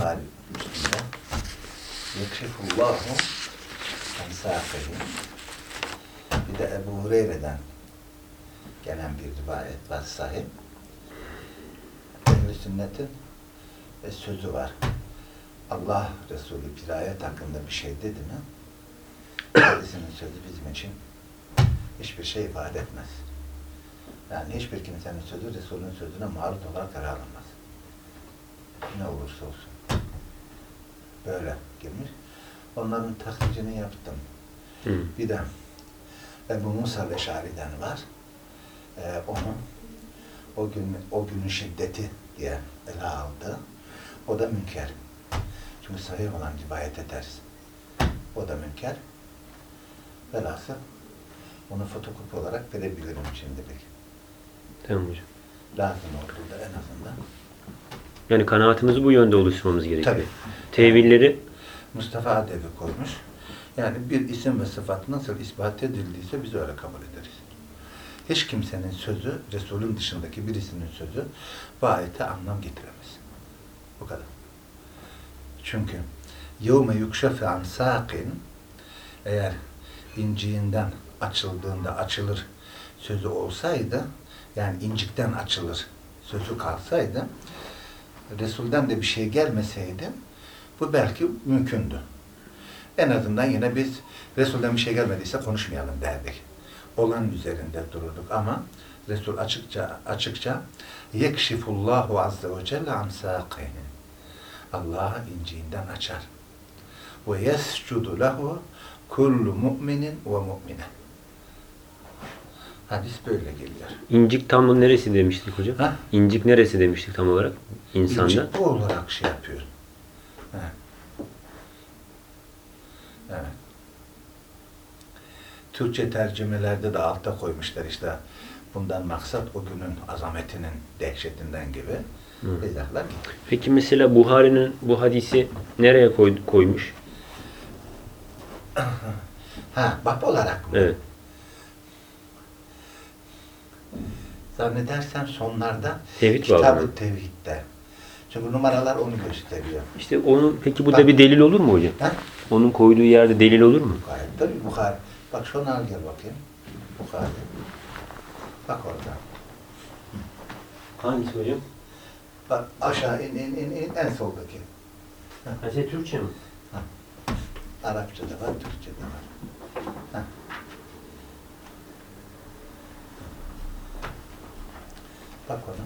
Buhari Müslim'de Yekşifullahu en sâfihi Bir de Ebu Hureyre'den gelen bir rivayet var sahip. Ehl-i sünnetin e, sözü var. Allah Resulü bir ayet hakkında bir şey dedi mi kendisinin sözü bizim için hiçbir şey ifade etmez. Yani hiçbir kimsenin sözü Resulünün sözüne maruz olarak ele alınmaz. Ne olursa olsun. Böyle girmiş. Onların taklidini yaptım. Hı. Bir de Ebu Musa Leşari'den var. Ee, onun o gün o günün şiddeti diye ele aldı. O da münker. Çünkü sahih olan rivayet ederiz. O da münker. Velhasıl onu fotokopi olarak verebilirim şimdilik. Tamam hocam. Lazım olduğunda en azından. Yani kanaatimizi bu yönde oluşturmamız gerekiyor. Tabii. Tevilleri Mustafa Adevi koymuş. Yani bir isim ve sıfat nasıl ispat edildiyse biz öyle kabul ederiz. Hiç kimsenin sözü, Resulün dışındaki birisinin sözü bu ayete anlam getiremez. Bu kadar. Çünkü يَوْمَ يُكْشَفَ عَنْ سَاقٍ eğer inciğinden açıldığında açılır sözü olsaydı, yani incikten açılır sözü kalsaydı, Resul'den de bir şey gelmeseydi, bu belki mümkündü. En azından yine biz Resul'den bir şey gelmediyse konuşmayalım derdik. Olan üzerinde dururduk ama Resul açıkça açıkça yekşifullahu azze ve celle an sâkîhin. Allah inciğinden açar. Ve yescudu lehu kullu mu'minin ve mu'mine. Hadis böyle geliyor. incik tam neresi demiştik hocam? Ha? İncik neresi demiştik tam olarak insanda? İncik bu olarak şey yapıyor. Evet. Evet. Türkçe tercümelerde de altta koymuşlar işte bundan maksat o günün azametinin dehşetinden gibi izahlar. Peki mesela Buhari'nin bu hadisi nereye koy- koymuş? Ha, bab olarak mı? Evet. Zannedersem sonlarda Tevhid Kitab-ı. Tevhid'de. Çünkü numaralar onu gösteriyor. İşte onun peki bu Bak. da bir delil olur mu hocam? Ha? Onun koyduğu yerde delil olur mu? Bukhari. Tabii Bukhari. Bak şunu al gel bakayım. Bukhari. Bak orada. Hangisi hocam? Bak aşağı in in in, in en soldaki. Ha, şey Türkçe mi? Arapçada var, Türkçede var. Bak ona.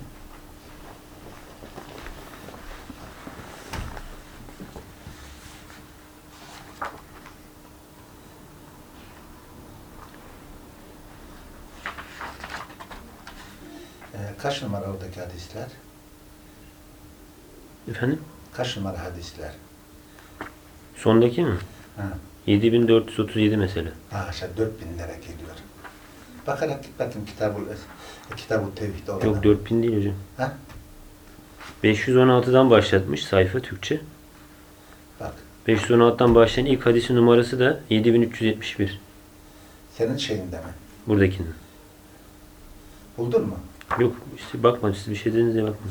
Ee, kaç numara oradaki hadisler? Efendim? Kaç numara hadisler? Sondaki mi? Ha. 7437 mesela. Ha aşağı 4000 lira geliyor. Bakarak git bakayım kitabı kitabı tevhid orada. Yok 4000 değil hocam. Ha? 516'dan başlatmış sayfa Türkçe. Bak. 516'dan başlayan ilk hadisin numarası da 7371. Senin şeyinde mi? Buradakinin. Buldun mu? Yok işte bakma siz bir şey dediniz ya bakma.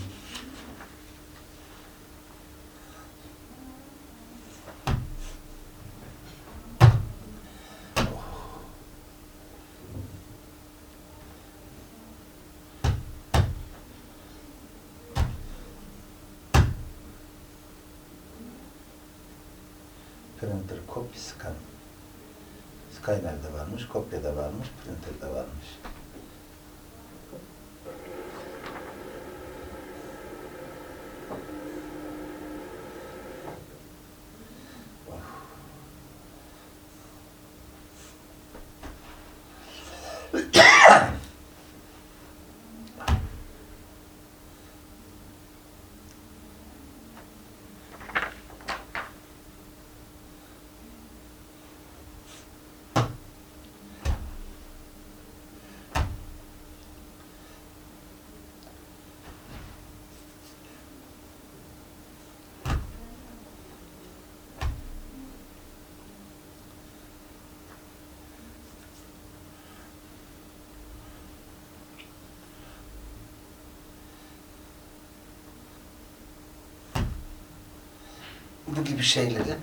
Bu gibi şeyleri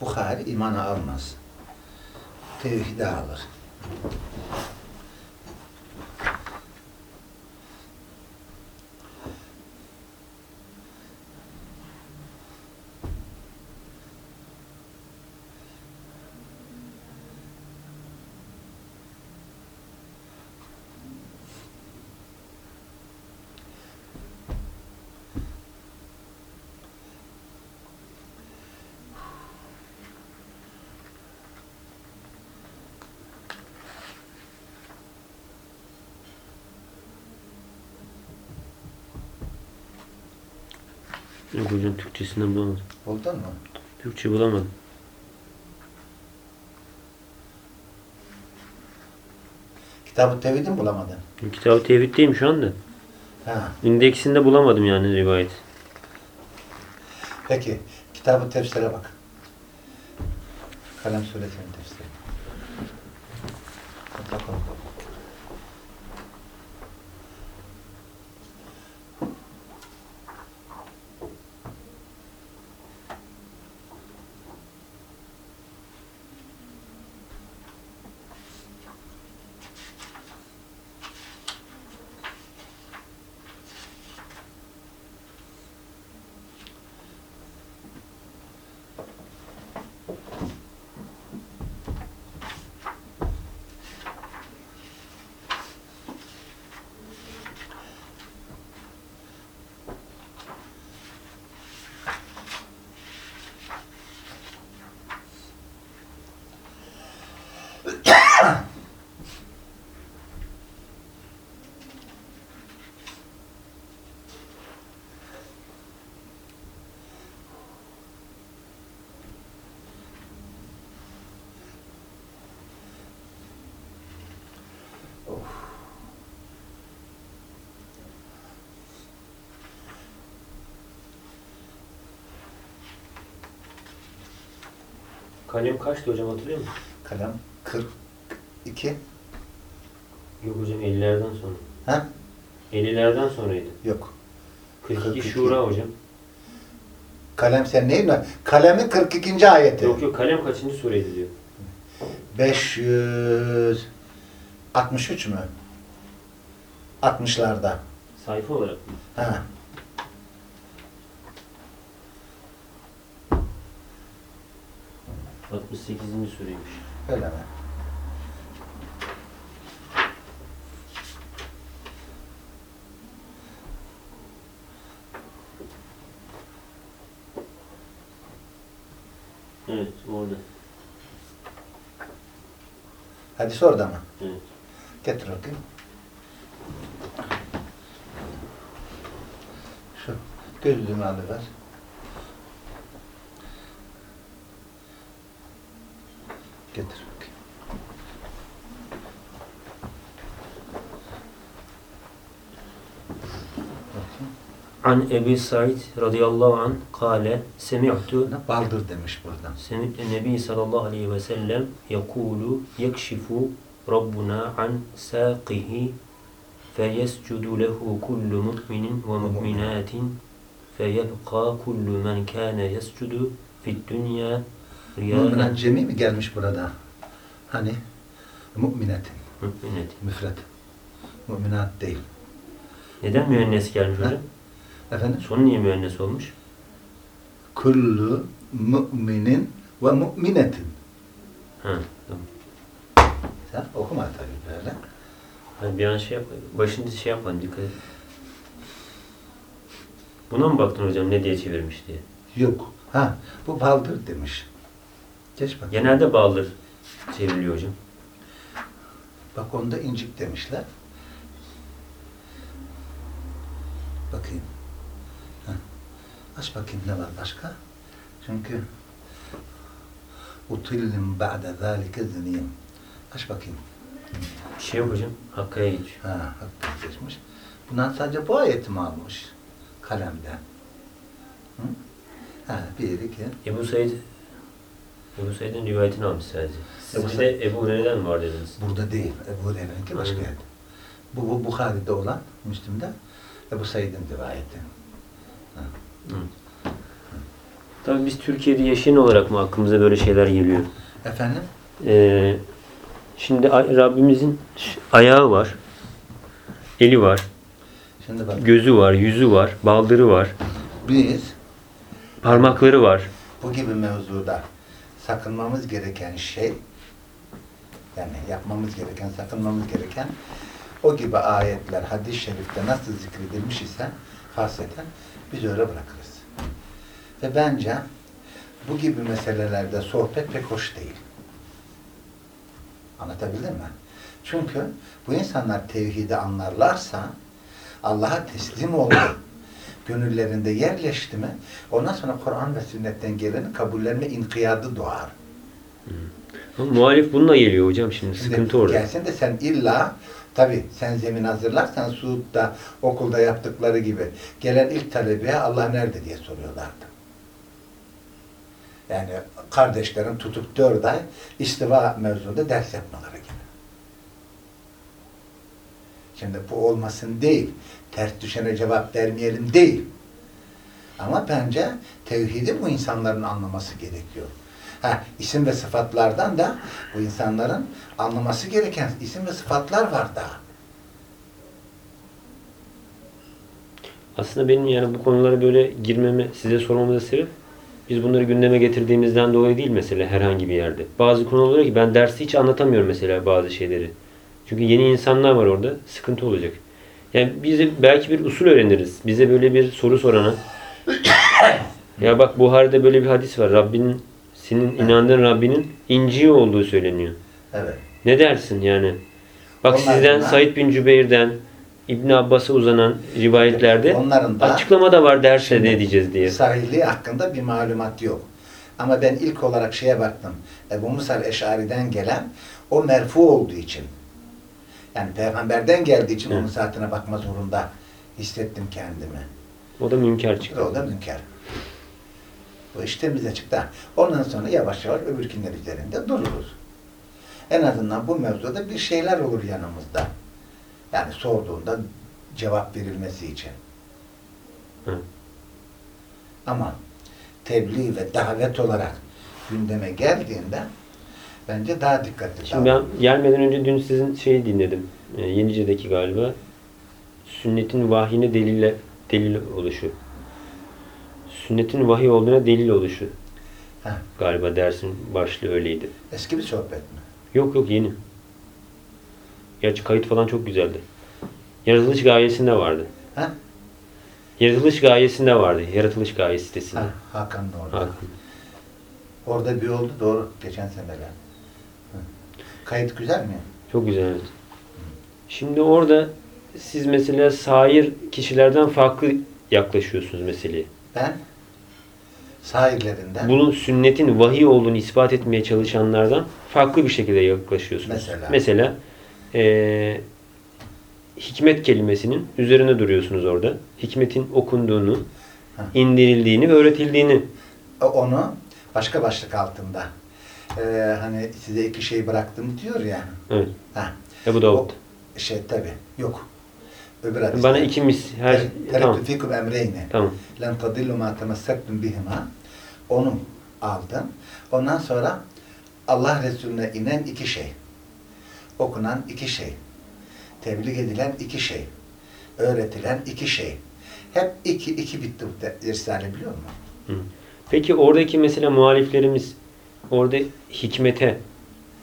Bukhari imana almaz. Tevhide alır. Yok hocam Türkçesinden bulamadım. Buldun mu? Türkçe bulamadım. Kitab-ı Tevhid'i mi bulamadın? Kitab-ı Tevhid'deyim şu anda. Ha. İndeksinde bulamadım yani rivayet. Peki. Kitab-ı Tefsir'e bak. Kalem suresinin tefsiri. Bak bakalım. Kalem kaçtı hocam hatırlıyor musun? Kalem 42. Yok hocam 50'lerden sonra. Ha? 50'lerden sonraydı. Yok. 42 42. Şura hocam. Kalem sen neyin var? Kalemin 42. ayeti. Yok yok kalem kaçıncı sureydi diyor. 563 mü? 60'larda. Sayfa olarak mı? Ha. 68. sureymiş. Öyle mi? Evet orada. Hadis orada mı? Evet. Getir bakayım. Şu gözlüğümü alıver. Getir bakayım. Bakayım. An Ebi Said radıyallahu an kâle semi'tu baldır demiş buradan. semi'tu nebi sallallahu aleyhi ve sellem yekulu yekşifu Rabbuna an saqihi feyescudu lehu kullu mu'minin ve mu'minatin feyebqa kullu men kâne yescudu fid dünya riyaen cemi mi gelmiş burada? Hani müminetin, mü'minetin. müfret. Müminat değil. Neden müennes gelmiş hocam? Efendim? Sonu niye müennes olmuş? Kullu müminin ve müminetin. Ha, tamam. Sen okuma tabii böyle. Hani bir an şey yap, başında şey yapmadım dikkat et. Buna mı baktın hocam ne diye çevirmiş diye? Yok. Ha, bu baldır demiş. Geç bak. Genelde bağlıdır çevriliyor hocam. Bak onda incik demişler. Bakayım. Aç bakayım ne var başka? Çünkü utillim ba'de zâlike ziniyim. Aç bakayım. Bir şey yok hocam. Hakkaya geç. Ha, hakikaten geçmiş. Bundan sadece bu ayeti mi almış? Kalemden. Hı? Ha, bir, iki. Ebu Said Ebu Said'in rivayetini almış sadece. Siz Ebu de Ebu Hureyre'den var dediniz. Burada değil. Ebu Hureyre'ninki başka yerde. Bu, bu Bukhari'de olan, Müslim'de Ebu Said'in rivayeti. Tabii biz Türkiye'de yaşayan olarak mı aklımıza böyle şeyler geliyor? Efendim? Ee, şimdi Rabbimizin ayağı var, eli var, Şimdi bak gözü var, yüzü var, baldırı var, biz parmakları var. bu gibi mevzuda sakınmamız gereken şey yani yapmamız gereken, sakınmamız gereken o gibi ayetler hadis-i şerifte nasıl zikredilmiş ise hasreten biz öyle bırakırız. Ve bence bu gibi meselelerde sohbet pek hoş değil. Anlatabildim mi? Çünkü bu insanlar tevhidi anlarlarsa Allah'a teslim oldu. Gönüllerinde yerleşti mi ondan sonra Kur'an ve sünnetten geleni kabullenme inkiyadı doğar. Ama muhalif bununla geliyor hocam şimdi. Şimdi Sıkıntı orada. Gelsin de sen illa tabi sen zemin hazırlarsan Suud'da okulda yaptıkları gibi gelen ilk talebeye Allah nerede diye soruyorlardı. Yani kardeşlerin tutup dört ay istiva mevzunda ders yapmaları gibi. Şimdi bu olmasın değil. Ters düşene cevap vermeyelim değil. Ama bence tevhidi bu insanların anlaması gerekiyor. Ha, isim ve sıfatlardan da bu insanların anlaması gereken isim ve sıfatlar var daha. Aslında benim yani bu konulara böyle girmeme, size sormamıza sebep biz bunları gündeme getirdiğimizden dolayı değil mesela herhangi bir yerde. Bazı konular ki ben derste hiç anlatamıyorum mesela bazı şeyleri. Çünkü yeni insanlar var orada. Sıkıntı olacak. Yani bize belki bir usul öğreniriz. Bize böyle bir soru sorana ya bak Buhari'de böyle bir hadis var. Rabbinin senin inandığın Rabbinin inciği olduğu söyleniyor. Evet. Ne dersin yani? Bak Onlar sizden bunlar- Said bin Cübeyr'den İbn Abbas'a uzanan rivayetlerde Onların da açıklama da var derse ne diyeceğiz diye. sahihliği hakkında bir malumat yok. Ama ben ilk olarak şeye baktım. Ebu Musa Eşari'den gelen o merfu olduğu için. Yani peygamberden geldiği için Hı. onun saatine bakma zorunda hissettim kendimi. O da münker çıktı. O da münker. Bu iş temize çıktı. Ondan sonra yavaş yavaş öbürkünler üzerinde dururuz. En azından bu mevzuda bir şeyler olur yanımızda. Yani sorduğunda cevap verilmesi için. Hı. Ama tebliğ ve davet olarak gündeme geldiğinde bence daha dikkatli Şimdi ben gelmeden önce dün sizin şeyi dinledim. E, Yenice'deki galiba. Sünnetin vahyine delille, delil oluşu. Sünnetin vahiy olduğuna delil oluşu. Heh. Galiba dersin başlığı öyleydi. Eski bir sohbet mi? Yok yok yeni. Gerçi kayıt falan çok güzeldi. Yaratılış gayesinde vardı. Ha? Yaratılış gayesinde vardı. Yaratılış gayesi sitesinde. ha Hakan da orada. Hakan. Orada bir oldu doğru geçen seneler. Kayıt güzel mi? Çok güzel evet. Şimdi orada siz mesela sair kişilerden farklı yaklaşıyorsunuz meseleye. Ben sahillerinden Bunun sünnetin vahiy olduğunu ispat etmeye çalışanlardan farklı bir şekilde yaklaşıyorsunuz. Mesela? Mesela eee, hikmet kelimesinin üzerine duruyorsunuz orada. Hikmetin okunduğunu, Heh. indirildiğini ve öğretildiğini. onu başka başlık altında ee, hani size iki şey bıraktım diyor ya. Evet. Ha. Ebu Davud. O şey tabi yok. Öbür hadiste. Bana iki mis her tamam. fikum emreyni. Tamam. Len tadillu ma temessaktum bihima. Onu aldım. Ondan sonra Allah Resulüne inen iki şey. Okunan iki şey. Tebliğ edilen iki şey. Öğretilen iki şey. Hep iki, iki bitti bu Risale biliyor musun? Hı. Peki oradaki mesela muhaliflerimiz orada hikmete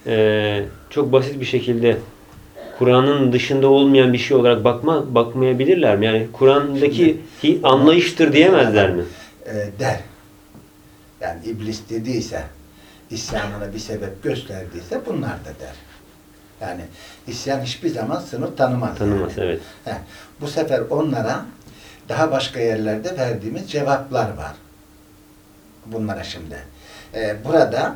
eee, çok basit bir şekilde Kur'an'ın dışında olmayan bir şey olarak bakma bakmayabilirler mi? Yani Kur'an'daki anlayıştır diyemezler mi? Ee, der. Yani iblis dediyse, isyanına bir sebep gösterdiyse bunlar da der. Yani isyan hiçbir zaman sınır tanımaz. Tanımaz yani. evet. Heh, bu sefer onlara daha başka yerlerde verdiğimiz cevaplar var. Bunlara şimdi. Ee, burada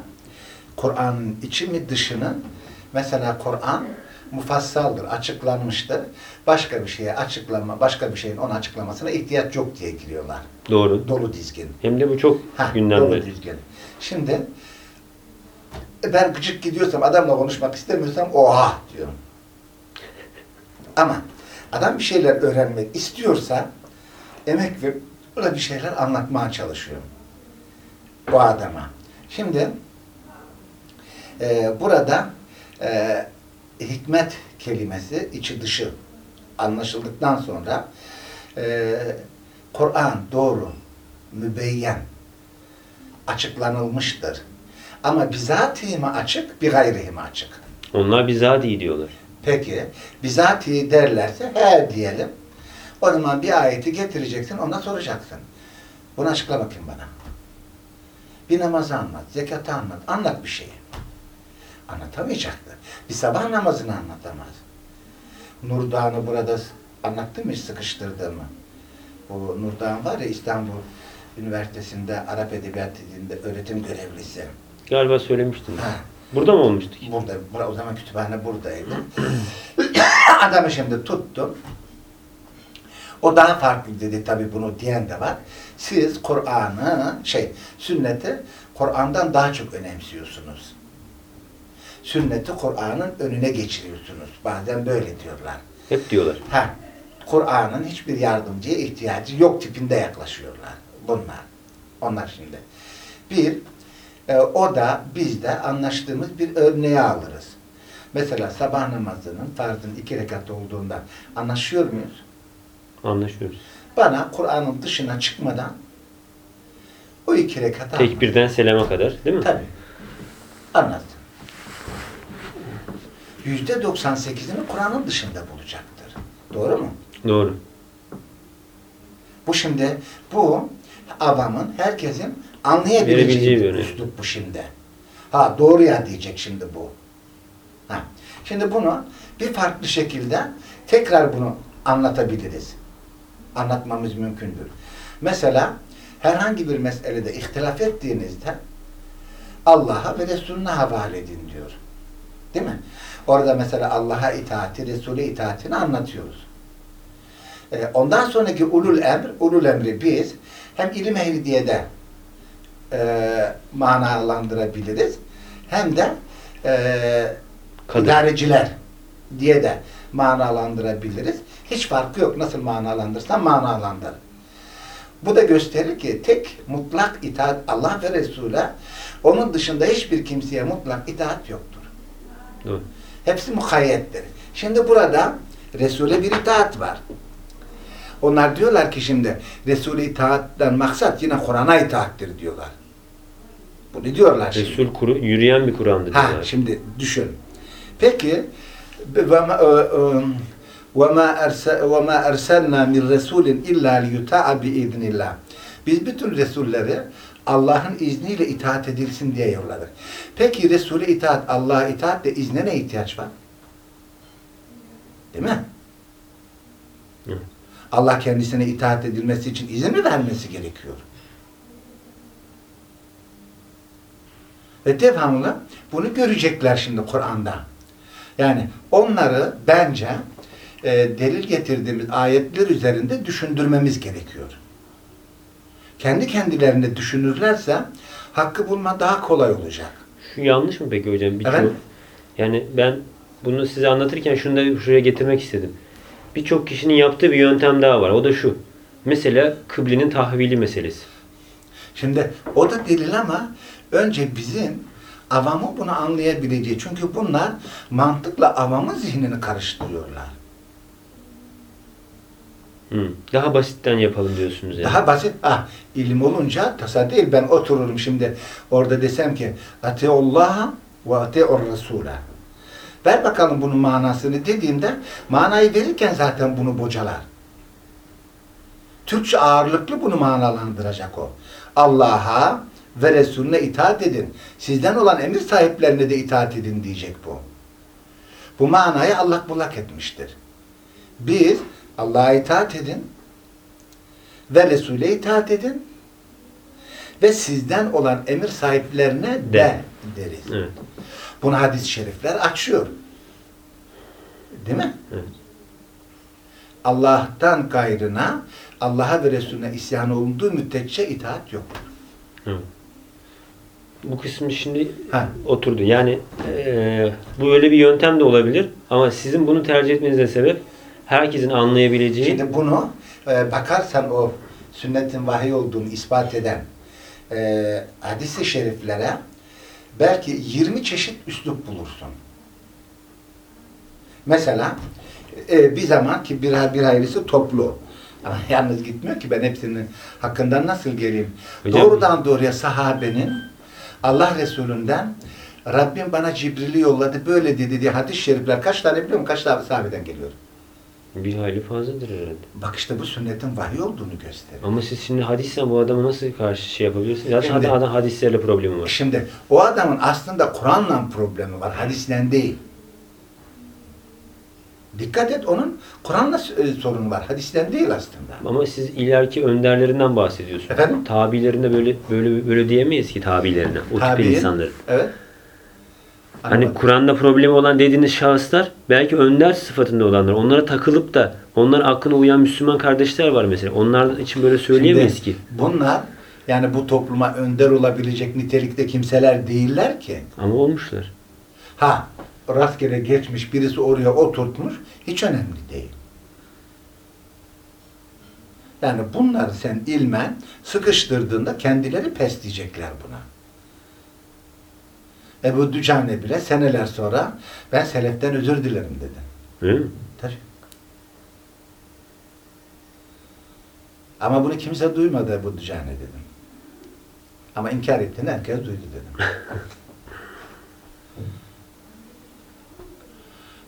Kur'an'ın içi mi dışı mı? Mesela Kur'an mufassaldır, açıklanmıştır. Başka bir şeye açıklama, başka bir şeyin onun açıklamasına ihtiyaç yok diye giriyorlar. Doğru. Dolu dizgin. Hem de bu çok Ha, gündemde. dolu dizgin. Şimdi e, ben gıcık gidiyorsam, adamla konuşmak istemiyorsam oha diyorum. Ama adam bir şeyler öğrenmek istiyorsa emek verip ona bir şeyler anlatmaya çalışıyorum. o adama. Şimdi e, burada e, hikmet kelimesi içi dışı anlaşıldıktan sonra e, Kur'an doğru, mübeyyen, açıklanılmıştır. Ama bizatihi mi açık, bir gayrihi mi açık? Onlar bizatihi diyorlar. Peki, bizatihi derlerse he diyelim. O zaman bir ayeti getireceksin, ona soracaksın. Bunu açıkla bakayım bana. Bir namazı anlat, zekatı anlat, anlat bir şeyi. Anlatamayacaktır. Bir sabah namazını anlatamaz. Nur Dağı'nı burada anlattım mı hiç sıkıştırdığımı? Bu Nur Dağ var ya İstanbul Üniversitesi'nde Arap Edebiyatı dilinde öğretim görevlisi. Galiba söylemiştin. Ha. Burada mı olmuştu? Burada, bura, o zaman kütüphane buradaydı. Adamı şimdi tuttum. O daha farklı dedi tabii bunu diyen de var. Siz Kur'an'ı, şey, sünneti Kur'an'dan daha çok önemsiyorsunuz. Sünneti Kur'an'ın önüne geçiriyorsunuz. Bazen böyle diyorlar. Hep diyorlar. Ha, Kur'an'ın hiçbir yardımcıya ihtiyacı yok tipinde yaklaşıyorlar bunlar. Onlar şimdi. Bir, e, o da biz de anlaştığımız bir örneği alırız. Mesela sabah namazının farzın iki rekat olduğunda anlaşıyor muyuz? Anlaşıyoruz. Bana Kur'an'ın dışına çıkmadan o iki rekat anlat. Tekbirden selama kadar değil mi? Tabii. Anlat. Yüzde 98'ini Kur'an'ın dışında bulacaktır. Doğru mu? Doğru. Bu şimdi bu avamın herkesin anlayabileceği bir üslup bu şimdi. Ha doğru ya diyecek şimdi bu. Ha. Şimdi bunu bir farklı şekilde tekrar bunu anlatabiliriz. Anlatmamız mümkündür. Mesela herhangi bir meselede ihtilaf ettiğinizde Allah'a ve Resulüne havale edin diyor. Değil mi? Orada mesela Allah'a itaati, Resul'e itaatini anlatıyoruz. Ee, Ondan sonraki ulul emr, ulul emri biz hem ilim ehli diye de e, manalandırabiliriz hem de e, Kadir. idareciler diye de manalandırabiliriz. Hiç farkı yok. Nasıl manalandırsan manalandır. Bu da gösterir ki tek mutlak itaat Allah ve Resul'e onun dışında hiçbir kimseye mutlak itaat yoktur. Doğru. Hepsi mukayyettir. Şimdi burada Resul'e bir itaat var. Onlar diyorlar ki şimdi Resul'e itaatten maksat yine Kur'an'a itaattir diyorlar. Bunu diyorlar şimdi. Resul kuru, yürüyen bir Kur'an'dı Ha diyorlar. şimdi düşün. Peki ma erselna min rasulin illa liyuta'a bi iznillah. Biz bütün resulleri Allah'ın izniyle itaat edilsin diye yolladık. Peki Resul'e itaat, Allah'a itaat de izne ne ihtiyaç var? Değil mi? Evet. Allah kendisine itaat edilmesi için izin mi vermesi gerekiyor? Ve devamlı bunu görecekler şimdi Kur'an'da. Yani onları bence e, delil getirdiğimiz ayetler üzerinde düşündürmemiz gerekiyor. Kendi kendilerine düşünürlerse hakkı bulma daha kolay olacak. Şu yanlış mı peki hocam? Birçok Evet. yani ben bunu size anlatırken şunu da şuraya getirmek istedim. Birçok kişinin yaptığı bir yöntem daha var. O da şu. Mesela kıblenin tahvili meselesi. Şimdi o da delil ama önce bizim avamın bunu anlayabileceği. Çünkü bunlar mantıkla avamın zihnini karıştırıyorlar. Hı. Daha basitten yapalım diyorsunuz yani. Daha basit. Ah, ilim olunca tasa değil. Ben otururum şimdi orada desem ki Atiullaha ve atiur Resul'a. Ver bakalım bunun manasını dediğimde manayı verirken zaten bunu bocalar. Türkçe ağırlıklı bunu manalandıracak o. Allah'a ve Resulüne itaat edin. Sizden olan emir sahiplerine de itaat edin diyecek bu. Bu manayı Allah bullak etmiştir. Biz Allah'a itaat edin ve Resul'e itaat edin ve sizden olan emir sahiplerine de, De. deriz. Evet. Bunu hadis-i şerifler açıyor. Değil mi? Evet. Allah'tan gayrına Allah'a ve Resulüne isyan olunduğu müddetçe itaat yok. Evet. Bu kısmı şimdi Ha. oturdu. Yani eee, bu öyle bir yöntem de olabilir ama sizin bunu tercih etmenize sebep herkesin anlayabileceği Şimdi bunu e, bakarsan o sünnetin vahiy olduğunu ispat eden e, hadis-i şeriflere belki 20 çeşit üslup bulursun. Mesela e, bir zaman ki bir, bir hayırlısı toplu. Ama yalnız gitmiyor ki ben hepsinin hakkından nasıl geleyim? Hocam- Doğrudan doğruya sahabenin Allah Resulü'nden Rabbim bana Cibril'i yolladı böyle dedi diye hadis-i şerifler kaç tane biliyor musun? Kaç tane sahabeden geliyor? Bir hayli fazladır herhalde. Bak işte bu sünnetin vahiy olduğunu gösteriyor. Ama siz şimdi hadisten bu adamı nasıl karşı şey yapabilirsiniz? Zaten Şimdi- adam hadislerle problemi var. Şimdi o adamın aslında Kur'an'la problemi var, hadisle değil. Dikkat et onun Kur'an'la e, sorunu var, hadisle değil aslında. Ama siz ileriki önderlerinden bahsediyorsunuz. Efendim? Tabilerine böyle böyle böyle diyemeyiz ki tabilerine. O tip Tabi'in- insanların. Evet. Hani. Kur'an'da problemi olan dediğiniz şahıslar belki önder sıfatında olanlar. Onlara takılıp da onların aklına uyan Müslüman kardeşler var mesela. Onlar için böyle söyleyemeyiz Şimdi ki. Bunlar yani bu topluma önder olabilecek nitelikte kimseler değiller ki. Ama olmuşlar. Ha rastgele geçmiş birisi oraya oturtmuş hiç önemli değil. Yani bunları sen ilmen sıkıştırdığında kendileri pes diyecekler buna. Ebu Dücane bile seneler sonra ben seleften özür dilerim dedi. Değil mi? Tabii. Ama bunu kimse duymadı Ebu Dücane dedim. Ama inkar ettiğini herkes duydu dedim.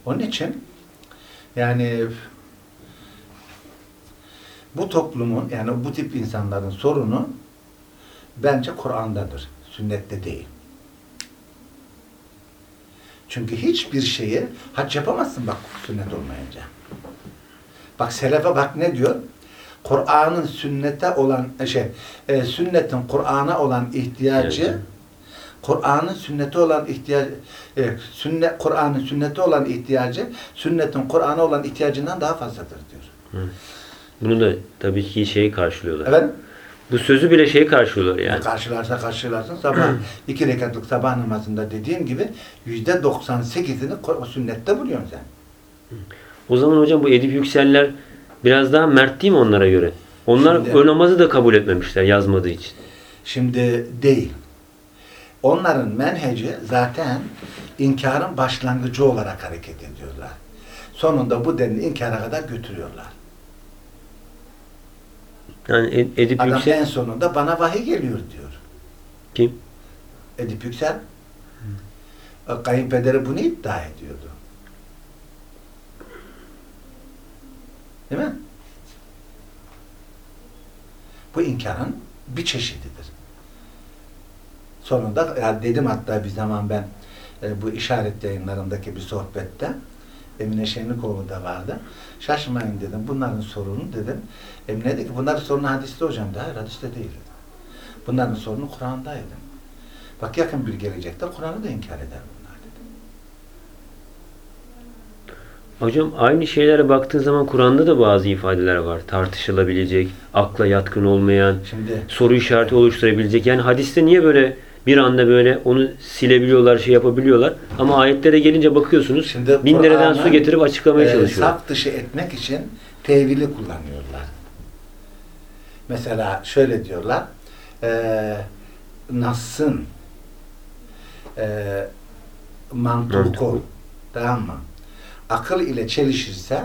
Onun için yani bu toplumun yani bu tip insanların sorunu bence Kur'an'dadır. Sünnette değil. Çünkü hiçbir şeyi hac yapamazsın bak sünnet olmayınca. Bak selefe bak ne diyor? Kur'an'ın sünnete olan şey, e, sünnetin Kur'an'a olan ihtiyacı Evet. Kur'an'ın sünnete olan ihtiyacı e, sünnet Kur'an'ın sünnete olan ihtiyacı sünnetin Kur'an'a olan ihtiyacından daha fazladır diyor. Bunu da tabii ki şeyi karşılıyorlar. Efendim? Bu sözü bile şey karşılıyorlar yani. Karşılarsa karşılarsın sabah iki rekatlık sabah namazında dediğim gibi yüzde 98'ini Kur- sünnette buluyorsun sen. O zaman hocam bu Edip Yükseller biraz daha mert değil mi onlara göre? Onlar Şimdi- o namazı da kabul etmemişler yazmadığı için. Şimdi değil. Onların menheci zaten inkarın başlangıcı olarak hareket ediyorlar. Sonunda bu denli inkara kadar götürüyorlar. Yani Ed- Edip Adam Yüksel en sonunda bana vahiy geliyor diyor. kim? Edip Yüksel e, kayınpederi bunu iddia ediyordu. Değil mi? Bu inkarın bir çeşididir. Sonunda ya dedim hatta bir zaman ben e, bu işaret yayınlarındaki bir sohbette Emine Şenlikoğlu da vardı. Şaşmayın dedim. Bunların sorunu dedim. Emine dedi ki bunların sorunu hadiste hocam. Da, Hayır hadiste değil. Bunların sorunu Kur'an'daydı. Bak yakın bir gelecekte Kur'an'ı da inkar eder bunlar dedi. Hocam aynı şeylere baktığın zaman Kur'an'da da bazı ifadeler var. Tartışılabilecek, akla yatkın olmayan, Şimdi soru işareti oluşturabilecek. Yani hadiste niye böyle bir anda böyle onu silebiliyorlar, şey yapabiliyorlar. Ama ayetlere gelince bakıyorsunuz Şimdi bin dereden su getirip açıklamaya e, çalışıyorlar. saf dışı etmek için tevili kullanıyorlar. Mesela şöyle diyorlar. E, Nas'ın e, mantuku tamam mı? Akıl ile çelişirse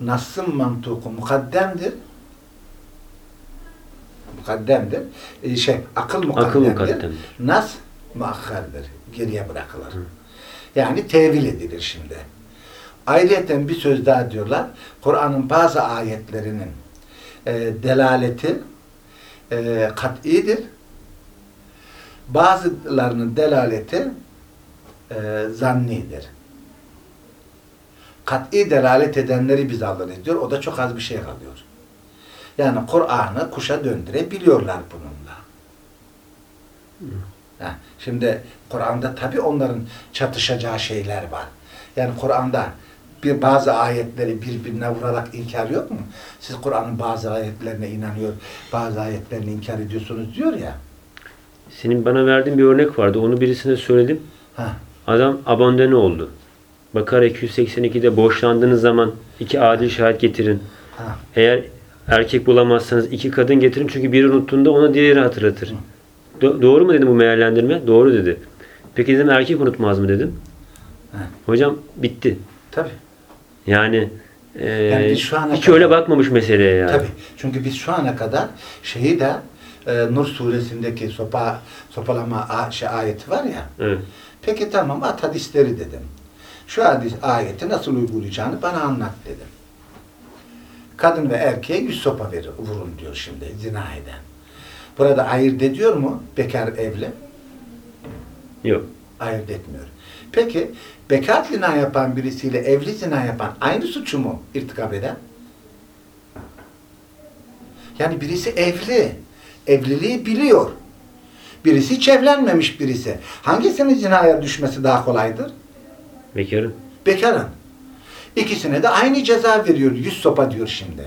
Nas'ın mantuku mukaddemdir. Mukaddemdir. E, şey, akıl mukaddemdir. Akıl mukaddemdir. Nas muakkardır. Geriye bırakılır. Yani tevil edilir şimdi. Ayrıyeten bir söz daha diyorlar. Kur'an'ın bazı ayetlerinin e, delaleti e, kat'idir. Bazılarının delaleti e, zannidir. Kat'i delalet edenleri biz alırız diyor. O da çok az bir şey kalıyor. Yani Kur'an'ı kuşa döndürebiliyorlar bununla. Şimdi Kur'an'da tabi onların çatışacağı şeyler var. Yani Kur'an'da bir bazı ayetleri birbirine vurarak inkar yok mu? Siz Kur'an'ın bazı ayetlerine inanıyor, bazı ayetlerini inkar ediyorsunuz diyor ya. Senin bana verdiğin bir örnek vardı. Onu birisine söyledim. Ha, Adam abandone oldu. Bakara 282'de borçlandığınız zaman iki adil şahit getirin. ha. Eğer erkek bulamazsanız iki kadın getirin çünkü biri unuttuğunda ona diğeri hatırlatır. Do- doğru mu dedim bu meallendirme? Doğru dedi. Peki dedim erkek unutmaz mı dedim. He. Hocam bitti. Tabii. Yani, e, Yani biz şu ana hiç kadar- öyle bakmamış meseleye yani. Tabii. Çünkü biz şu ana kadar şeyi de e, Nur suresindeki sopa sopalama a- şey ayeti var ya. Evet. Peki tamam at hadisleri dedim. Şu hadis ayeti nasıl uygulayacağını bana anlat dedim. Kadın ve erkeğe yüz sopa verir, vurun diyor şimdi zina eden. Burada ayırt ediyor mu bekar evli? Yok. Ayırt etmiyor. Peki bekar zina yapan birisiyle evli zina yapan aynı suçu mu irtikap eden? Yani birisi evli. Evliliği biliyor. Birisi hiç evlenmemiş birisi. Hangisinin zinaya düşmesi daha kolaydır? Bekarın. Bekarın. İkisine de aynı ceza veriyor. Yüz sopa diyor şimdi.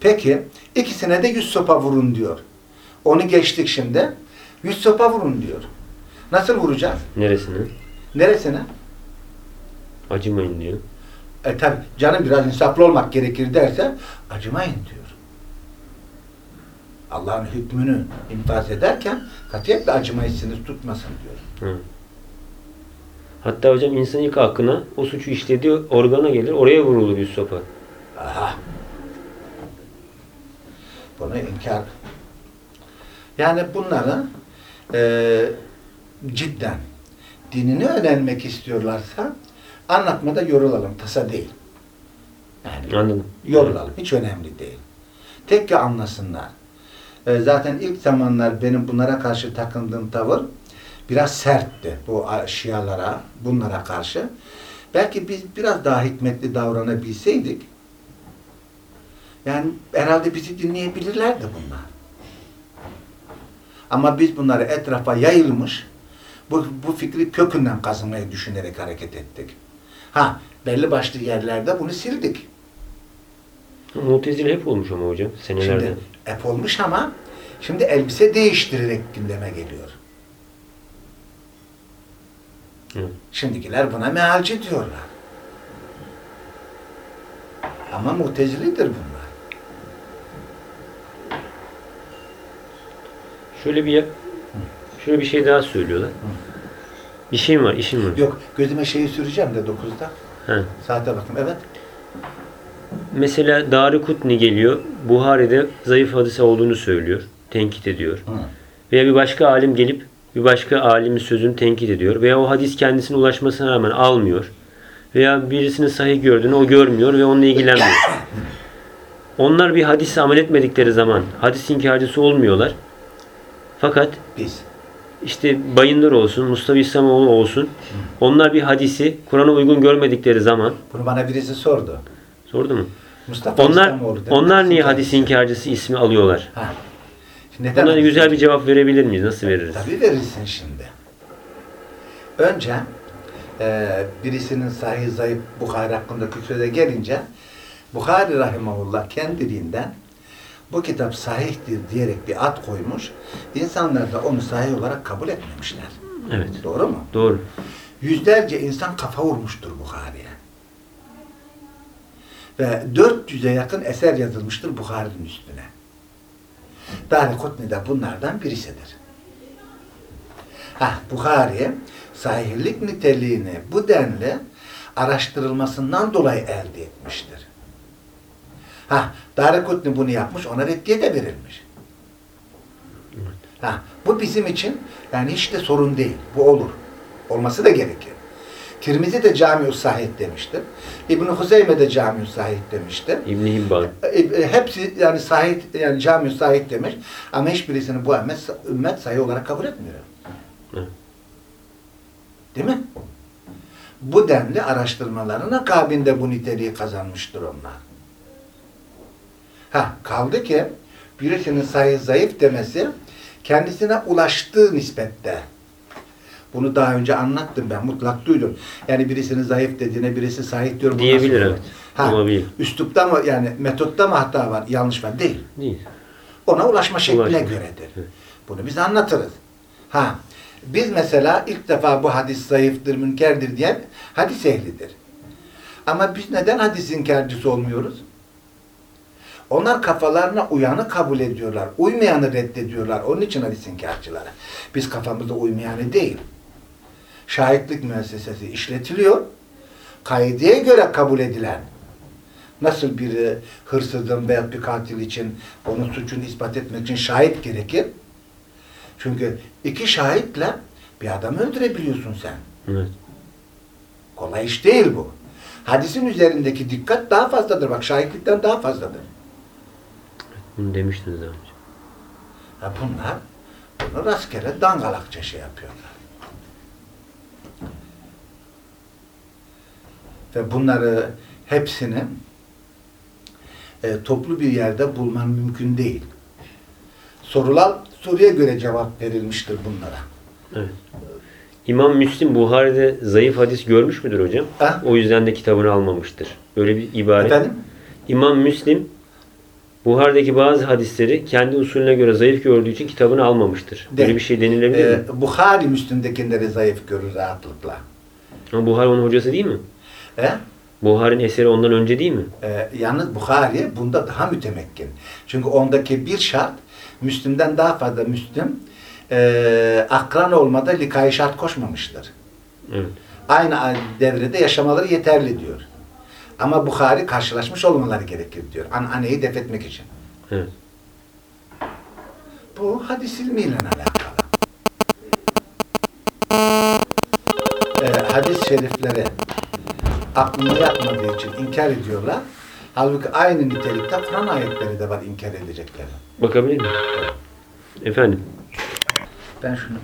Peki ikisine de yüz sopa vurun diyor. Onu geçtik şimdi. Yüz sopa vurun diyor. Nasıl vuracağız? Neresine? Neresine? Acımayın diyor. E tabi canım biraz insaflı olmak gerekir derse acımayın diyor. Allah'ın hükmünü infaz ederken katiyetle acımayı sınır tutmasın diyor. Hı. Hatta hocam insan ilk aklına o suçu işlediği organa gelir. Oraya vurulur yüz sopa. Aha. Bunu inkar. Yani bunları e, cidden dinini öğrenmek istiyorlarsa anlatmada yorulalım. Tasa değil. Yani Anladım. yorulalım. Hiç önemli değil. Tek ki anlasınlar. E, zaten ilk zamanlar benim bunlara karşı takındığım tavır biraz sertti. Bu şialara, bunlara karşı. Belki biz biraz daha hikmetli davranabilseydik yani herhalde bizi dinleyebilirlerdi bunlar. Ama biz bunları etrafa yayılmış bu, bu fikri kökünden kazımayı düşünerek hareket ettik. Ha belli başlı yerlerde bunu sildik. Mutezile hep olmuş ama hocam senelerde. Şimdi hep olmuş ama şimdi elbise değiştirerek gündeme geliyor. Hı. Şimdikiler buna mealci diyorlar. Ama mutezilidir bunlar. Şöyle bir şöyle bir şey daha söylüyorlar. Bir şey mi var? İşim var. Yok gözüme şeyi süreceğim de 9'da. He. Saate bakayım. Evet. Mesela Darikutni geliyor. Buhari'de zayıf hadise olduğunu söylüyor. Tenkit ediyor. Hı. Veya bir başka alim gelip bir başka alimin sözünü tenkit ediyor. Veya o hadis kendisine ulaşmasına rağmen almıyor. Veya birisinin sahih gördüğünü o görmüyor ve onunla ilgilenmiyor. Onlar bir hadise amel etmedikleri zaman hadis inkarcısı olmuyorlar. Fakat Biz. İşte Bayındır olsun, Mustafa İslamoğlu olsun. Onlar bir hadisi Kur'an'a uygun görmedikleri zaman Bunu bana birisi sordu. sordu mu? Mustafa Onlar İslamoğlu dedi. onlar niye Hadis inkarcısı ismi alıyorlar? Ha. Şimdi neden Buna güzel bir cevap verebilir miyiz? Nasıl veririz? Tabii verirsin şimdi. Önce e, birisinin sahih zayıf Bukhari hakkındaki söze gelince Bukhari rahimahullah kendiliğinden bu kitap sahihtir diyerek bir ad koymuş. İnsanlar da onu sahih olarak kabul etmemişler. Evet. Doğru mu? Doğru. Yüzlerce insan kafa vurmuştur Bukhari'ye. Ve 400'e yakın eser yazılmıştır Bukhari'nin üstüne. Darikutni de bunlardan birisidir. Ha, Bukhari sahihlik niteliğini bu denli araştırılmasından dolayı elde etmiştir. Ha, Darikutni bunu yapmış, ona reddiye de verilmiş. Ha, bu bizim için yani hiç de sorun değil. Bu olur. Olması da gerekir. Tirmizi de cami sahih demiştir. İbn Huzeyme de cami sahih demiştir. İbn Hibban. E, e, Hepsi yani sahih yani cami sahih demiş ama hiçbirisini bu ümmet, ümmet sahih olarak kabul etmiyor. Evet. Değil mi? Bu denli araştırmaların akabinde bu niteliği kazanmıştır onlar. Ha kaldı ki birisinin sahih zayıf demesi kendisine ulaştığı nispette. Bunu daha önce anlattım ben mutlak duydum. Yani birisinin zayıf dediğine birisi sahih diyor. Diyebilir, evet. Ha, Olabilir. üslupta mı yani metotta mı hata var, yanlış var? Değil. Değil. Ona ulaşma şekline Ulaşma. göredir. Evet. Bunu biz anlatırız. Ha, biz mesela ilk defa bu hadis zayıftır, münkerdir diyen hadis ehlidir. Ama biz neden hadis inkarcısı olmuyoruz? Onlar kafalarına uyanı kabul ediyorlar. Uymayanı reddediyorlar. Onun için hadis inkarcıları. Biz kafamıza uymayanı değil. Şahitlik müessesesi işletiliyor. Kaideye göre kabul edilen nasıl bir e, hırsızın veya bir katil için onun suçunu ispat etmek için şahit gerekir. Çünkü iki şahitle bir adamı öldürebiliyorsun sen. Evet. Kolay iş değil bu. Hadisin üzerindeki dikkat daha fazladır. Bak şahitlikten daha fazladır. Bunu demiştiniz daha önce. Ha bunlar bunu rastgele dangalakça şey yapıyorlar. Ve bunları hepsini e, toplu bir yerde bulman mümkün değil. Sorular soruya göre cevap verilmiştir bunlara. Evet. İmam Müslim Buhari'de zayıf hadis görmüş müdür hocam? Ha? O yüzden de kitabını almamıştır. Böyle bir ibare. Efendim? İmam Müslim Buhari'deki bazı hadisleri kendi usulüne göre zayıf gördüğü için kitabını almamıştır. Böyle De- bir şey denilebilir mi? E, Bukhari Müslim'dekileri zayıf görür rahatlıkla. Ama Buhari onun hocası değil mi? E? Buhari'nin eseri ondan önce değil mi? Ee, yalnız Bukhari bunda daha mütemekkin. Çünkü ondaki bir şart Müslüm'den daha fazla Müslüm e, akran olmada likayı şart koşmamıştır. Evet. Aynı devrede yaşamaları yeterli diyor. Ama Bukhari karşılaşmış olmaları gerekir diyor. An aneyi def etmek için. Evet. Bu hadis ilmiyle alakalı. Ee, hadis şerifleri aklını yapmadığı için inkar ediyorlar. Halbuki aynı nitelikte Kur'an ayetleri de var inkar edecekleri. Bakabilir miyim? Efendim. Ben şunu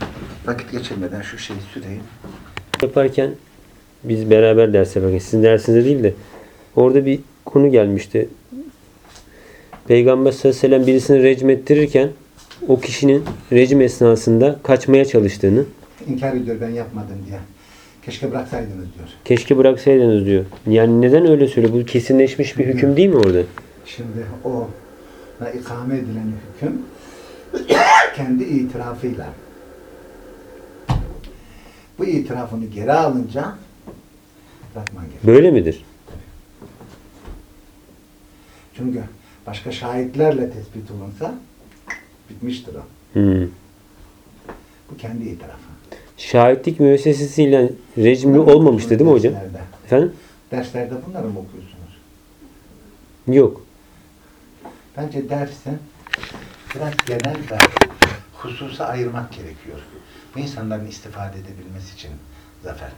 vakit geçirmeden şu şeyi süreyim. Yaparken biz beraber ders yaparken sizin dersinizde değil de orada bir konu gelmişti. Peygamber sallallahu aleyhi ve sellem birisini recm ettirirken o kişinin recm esnasında kaçmaya çalıştığını İnkar ediyor ben yapmadım diye. Keşke bıraksaydınız diyor. keşke bıraksaydınız diyor. Yani neden öyle söylüyor? Bu kesinleşmiş bir hüküm değil mi orada? Şimdi o ikame edilen hüküm kendi itirafıyla bu itirafını geri alınca bırakman gerekiyor. Böyle midir? Çünkü başka şahitlerle tespit olunsa bitmiştir o. Hmm. Bu kendi itirafı. Şahitlik müessesesiyle recmli olmamıştı değil mi hocam? Derslerde, Efendim? derslerde bunları mı okuyorsunuz? Yok. Bence dersi biraz genel ve hususa ayırmak gerekiyor. Bu insanların istifade edebilmesi için zafer.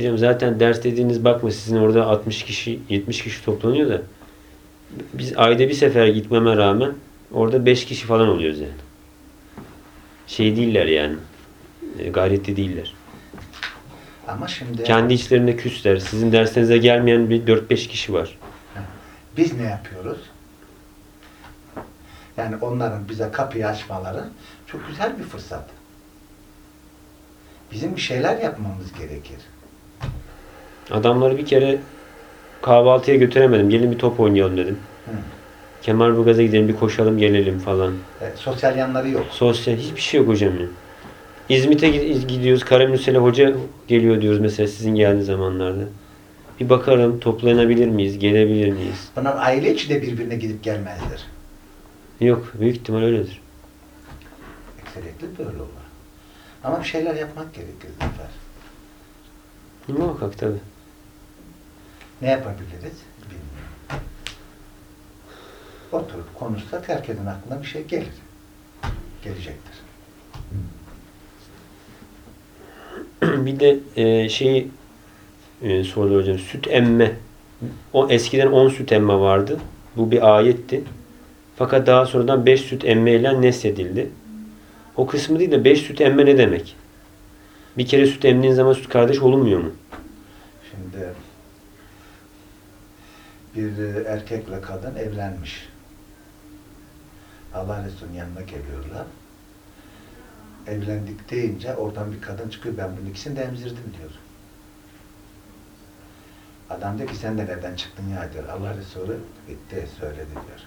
Hocam zaten ders dediğiniz bakma sizin orada 60 kişi 70 kişi toplanıyor da biz ayda bir sefer gitmeme rağmen orada 5 kişi falan oluyoruz yani. Şey değiller yani. e, Gayretli değiller. Ama şimdi Kendi içlerinde küsler. Sizin derslerinize gelmeyen bir 4-5 kişi var. biz ne yapıyoruz? Yani onların bize kapıyı açmaları çok güzel bir fırsat. Bizim bir şeyler yapmamız gerekir. Adamları bir kere kahvaltıya götüremedim. Gelin bir top oynayalım dedim. Hı. Kemalburgaz'a gidelim bir koşalım gelelim falan. E, sosyal yanları yok. Sosyal hiçbir şey yok hocam ya. İzmit'e gid- gidiyoruz. Karamürsel'e hoca geliyor diyoruz mesela sizin geldiğiniz zamanlarda. Bir bakalım toplanabilir miyiz? Gelebilir miyiz? Bunlar aile içi de birbirine gidip gelmezler. Yok. Büyük ihtimal öyledir. Ekseriyetle böyle olur. Ama bir şeyler yapmak gerekir Zafer. Muhakkak tabii. Ne yapabiliriz? Bilmiyorum. Oturup konuşsak herkesin aklına bir şey gelir. Gelecektir. bir de e, şeyi e, sordu hocam. Süt emme. O eskiden 10 süt emme vardı. Bu bir ayetti. Fakat daha sonradan 5 süt emme ile nesedildi. O kısmı değil de 5 süt emme ne demek? Bir kere süt emdiğin zaman süt kardeş olunmuyor mu? Şimdi bir e, erkekle kadın evlenmiş. Allah Resulü'nün yanına geliyorlar. Evlendik deyince oradan bir kadın çıkıyor. Ben bunun ikisini de emzirdim diyor. Adam diyor ki sen de nereden çıktın ya diyor. Allah Resulü bitti söyledi diyor.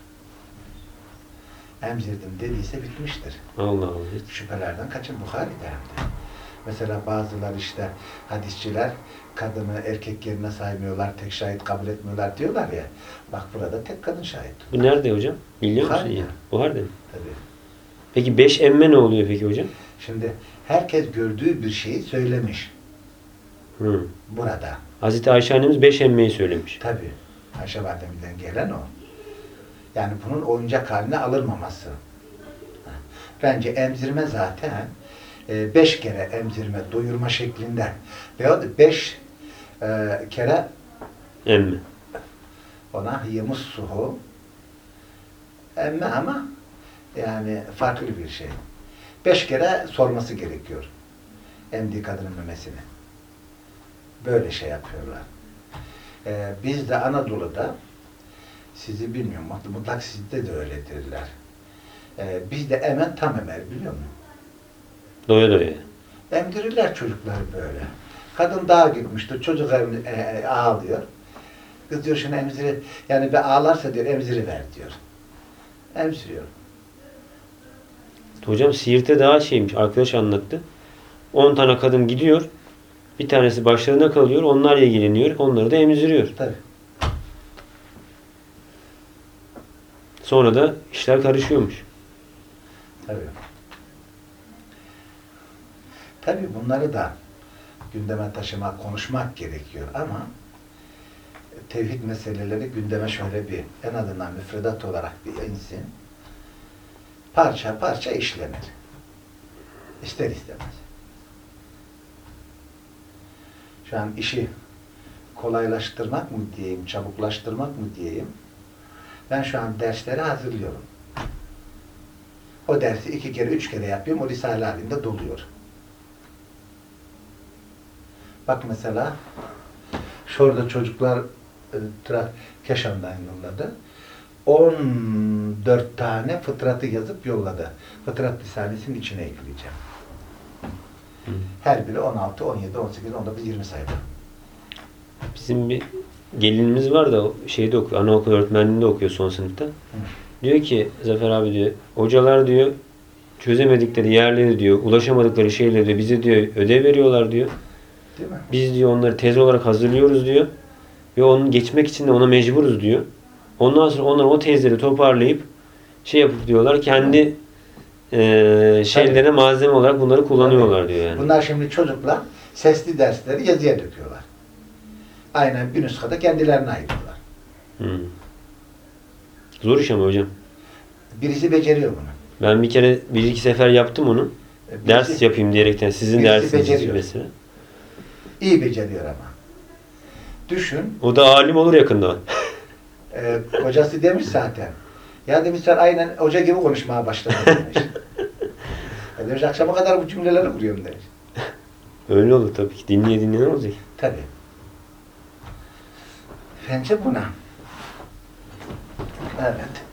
Emzirdim dediyse bitmiştir. Allah Allah. Hiç. Şüphelerden kaçın Bukhari'de hem de. Mesela bazılar işte hadisçiler kadını erkek yerine saymıyorlar, tek şahit kabul etmiyorlar diyorlar ya. Bak burada tek kadın şahit. Bu nerede hocam? Biliyor musun? Buhari'de. ya? Buhar'da mı? Tabii. Peki beş emme ne oluyor peki hocam? Şimdi herkes gördüğü bir şeyi söylemiş Hı. burada. Hazreti Ayşe annemiz beş emmeyi söylemiş. Tabii. Ayşe Validemizden gelen o. Yani bunun oyuncak haline alınmaması. Bence emzirme zaten e, beş kere emzirme, doyurma şeklinde veyahut beş e, kere Emme. ona yemus suhu emme ama yani farklı bir şey. Beş kere sorması gerekiyor. Emdiği kadının memesini. Böyle şey yapıyorlar. Ee, biz de Anadolu'da sizi bilmiyorum mutl- mutlak sizde de öyledirler. Ee, biz de emen tam emer biliyor musun? Doya doya. Emdirirler çocukları böyle. Kadın dağa gitmiştir, çocuk em- e, e, ağlıyor. Kız diyor şunu emziri, yani bir ağlarsa diyor emziri ver diyor. Emziriyor. Hocam Siirt'te daha şeymiş. Arkadaş anlattı. 10 tane kadın gidiyor. Bir tanesi başlarına kalıyor. Onlarla ilgileniyor. Onları da emziriyor. Tabii. Sonra da işler karışıyormuş. Tabii. Tabii bunları da gündeme taşımak, konuşmak gerekiyor ama tevhid meseleleri gündeme şöyle bir en azından müfredat olarak bir insin. Parça parça işlenir. İster istemez. Şu an işi kolaylaştırmak mı diyeyim, çabuklaştırmak mı diyeyim. Ben şu an dersleri hazırlıyorum. O dersi iki kere, üç kere yapıyorum. O risale halinde doluyor. Bak mesela şurada çocuklar e, Keşan'dan yolladı. 14 tane fıtratı yazıp yolladı. Fıtrat lisanesinin içine ekleyeceğim. Her biri 16, 17, 18, 19, 20 sayfa. Bizim bir gelinimiz var da şeyde okuyor. Anaokul öğretmenliğinde okuyor son sınıfta. Diyor ki Zafer abi diyor hocalar diyor çözemedikleri yerleri diyor ulaşamadıkları şeyleri diyor bize diyor ödev veriyorlar diyor. Değil mi? Biz diyor onları tez olarak hazırlıyoruz diyor. Ve onu geçmek için de ona mecburuz diyor. Ondan sonra onlar o tezleri toparlayıp şey yapıp diyorlar kendi eee şeylerine malzeme olarak bunları kullanıyorlar diyor yani. Bunlar şimdi çocuklar sesli dersleri yazıya döküyorlar. Aynen bir nüshada kendilerine ayırıyorlar. Hı. Zor iş ama hocam. Birisi beceriyor bunu. Ben bir kere bir iki sefer yaptım onu. Birisi Ders yapayım diyerekten sizin dersiniz mesela. İyi beceriyor ama. Düşün, O da alim olur yakında. e, hocası demiş zaten. Ya demiş sen aynen hoca gibi konuşmaya başladın demiş. Ya demiş akşama kadar bu cümleleri kuruyorum demiş. Öyle olur tabii ki. Dinleye dinleye olacak? Tabii. Bence buna. Evet.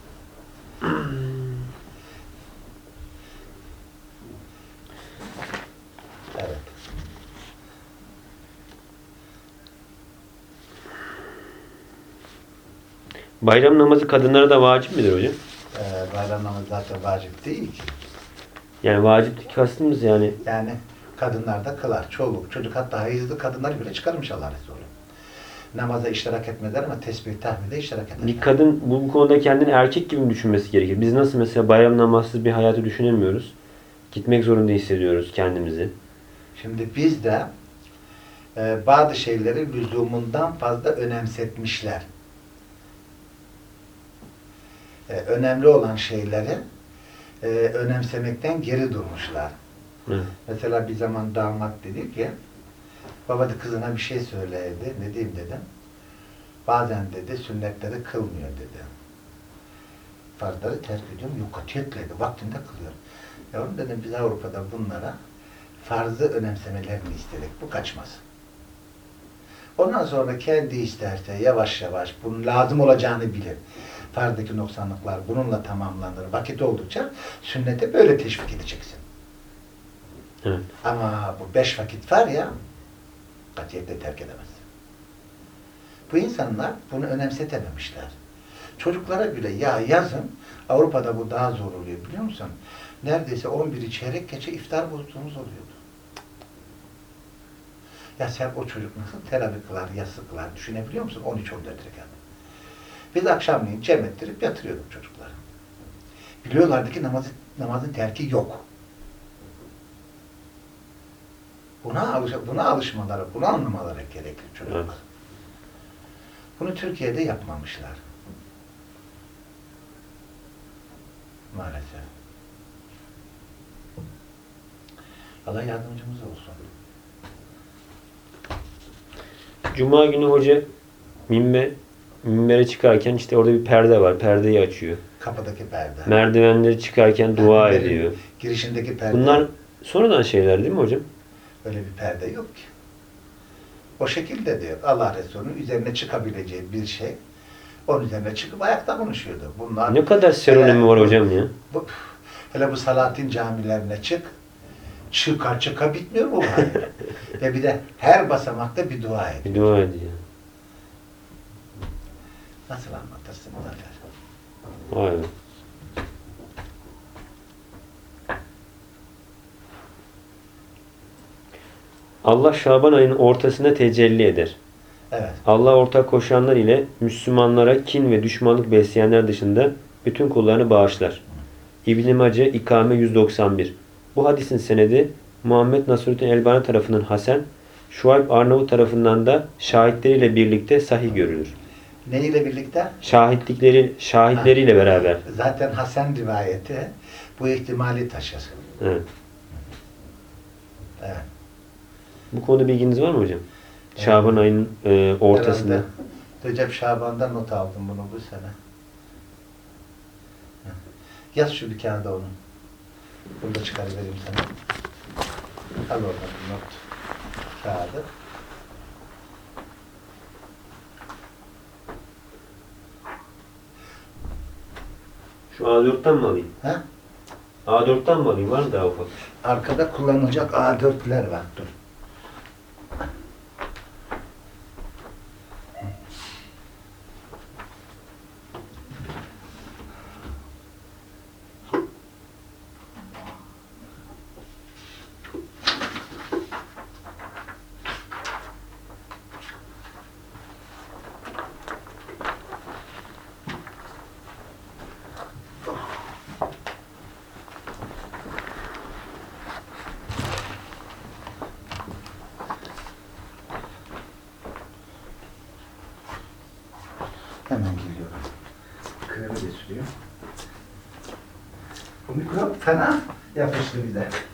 Bayram namazı kadınlara da vacip midir hocam? Ee, bayram namazı zaten vacip değil ki. Yani vacip kastımız yani Yani kadınlar da kılar. Çoluk, çocuk hatta hayızlı kadınlar bile çıkarmış Allah Resulü. Namaza iştirak etmezler ama tesbih tahmide iştirak eder. bir kadın bu, bu konuda kendini erkek gibi mi düşünmesi gerekir? Biz nasıl mesela bayram namazsız bir hayatı düşünemiyoruz? Gitmek zorunda hissediyoruz kendimizi. Şimdi biz de e, bazı şeyleri lüzumundan fazla önemsetmişler. E, önemli olan şeyleri e, önemsemekten geri durmuşlar. Evet. Mesela bir zaman damat dedi ki baba da kızına bir şey söyledi. Ne diyeyim dedim. Bazen dedi sünnetleri kılmıyor dedi. Farzları terk ediyorum. Yok katiyetle dedi. Vaktinde kılıyor. Yavrum dedim biz Avrupa'da bunlara farzı önemsemelerini istedik. Bu kaçmaz. Ondan sonra kendi isterse yavaş yavaş bunun lazım olacağını bilir. Farzdaki noksanlıklar bununla tamamlanır. Vakit oldukça sünnete böyle teşvik edeceksin. Evet. Ama bu beş vakit var ya, katiyetle terk edemez. Bu insanlar bunu önemsetememişler. Çocuklara bile ya yazın, Avrupa'da bu daha zor oluyor biliyor musun? Neredeyse 11'i çeyrek geçe iftar bozduğumuz oluyordu. Ya sen o çocuk nasıl teravih kılar, yatsı kılar düşünebiliyor musun? 13-14 rekat. Biz akşamleyin cem ettirip yatırıyorduk çocukları. Biliyorlardı ki namazı, namazın terki yok. Buna, alış buna alışmaları, buna anlamaları gerekli çocuklar. Evet. Bunu Türkiye'de yapmamışlar. Maalesef. Allah yardımcımız olsun. Cuma günü hoca minbe, minbere çıkarken işte orada bir perde var. Perdeyi açıyor. Kapıdaki perde. Merdivenleri çıkarken dua Minberin ediyor. Girişindeki perde. Bunlar sonradan şeyler değil mi hocam? Öyle bir perde yok ki. O şekilde diyor. Allah Resulü'nün üzerine çıkabileceği bir şey. Onun üzerine çıkıp ayakta konuşuyordu. Bunlar Ne kadar seronimi var hocam ya. bu, hele bu Salatin camilerine çık. Çıka çıka bitmiyor bu. Ve bir de her basamakta bir dua ediyor. Bir dua ediyor. Nasıl anlatırsın Zafer? Vay be. Allah Şaban ayının ortasında tecelli eder. Evet. Allah ortak koşanlar ile Müslümanlara kin ve düşmanlık besleyenler dışında bütün kullarını bağışlar. İbn-i Mace İkame 191 Bu hadisin senedi Muhammed Nasruddin Elbani tarafından Hasan, Şuayb Arnavut tarafından da şahitleriyle birlikte sahih görülür. Ne ile birlikte? Şahitlikleri, şahitleriyle beraber. Zaten Hasan rivayeti bu ihtimali taşır. Evet. Evet. Bu konuda bilginiz var mı hocam? Şaban ayının e, ortasında. Herhalde Recep Şaban'da not aldım bunu bu sene. Yaz şu bir kağıda onu. Burada çıkarıvereyim sana. Al oradan not kağıdı. Şu A4'ten mi alayım? Ha? A4'ten mi alayım? Var mı daha ufak? Arkada kullanılacak A4'ler var. Dur. Hemen geliyorum. Kremi de sürüyor. Bu mikrop fena yapıştı. Tamam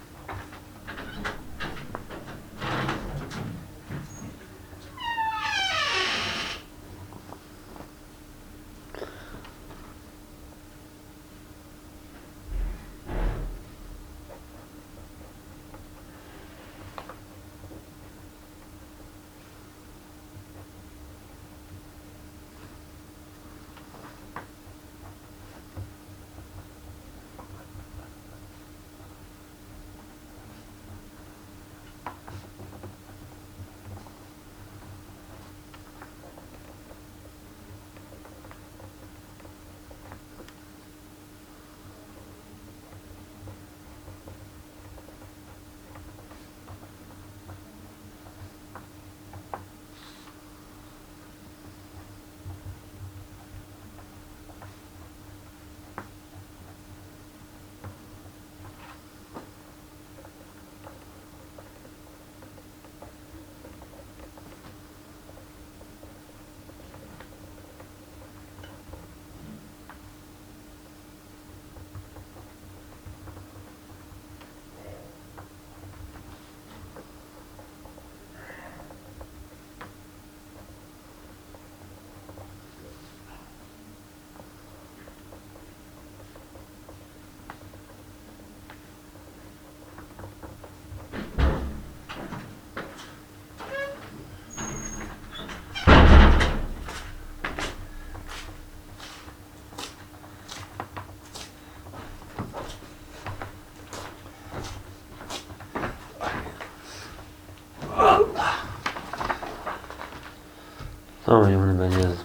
onu ben yazdım.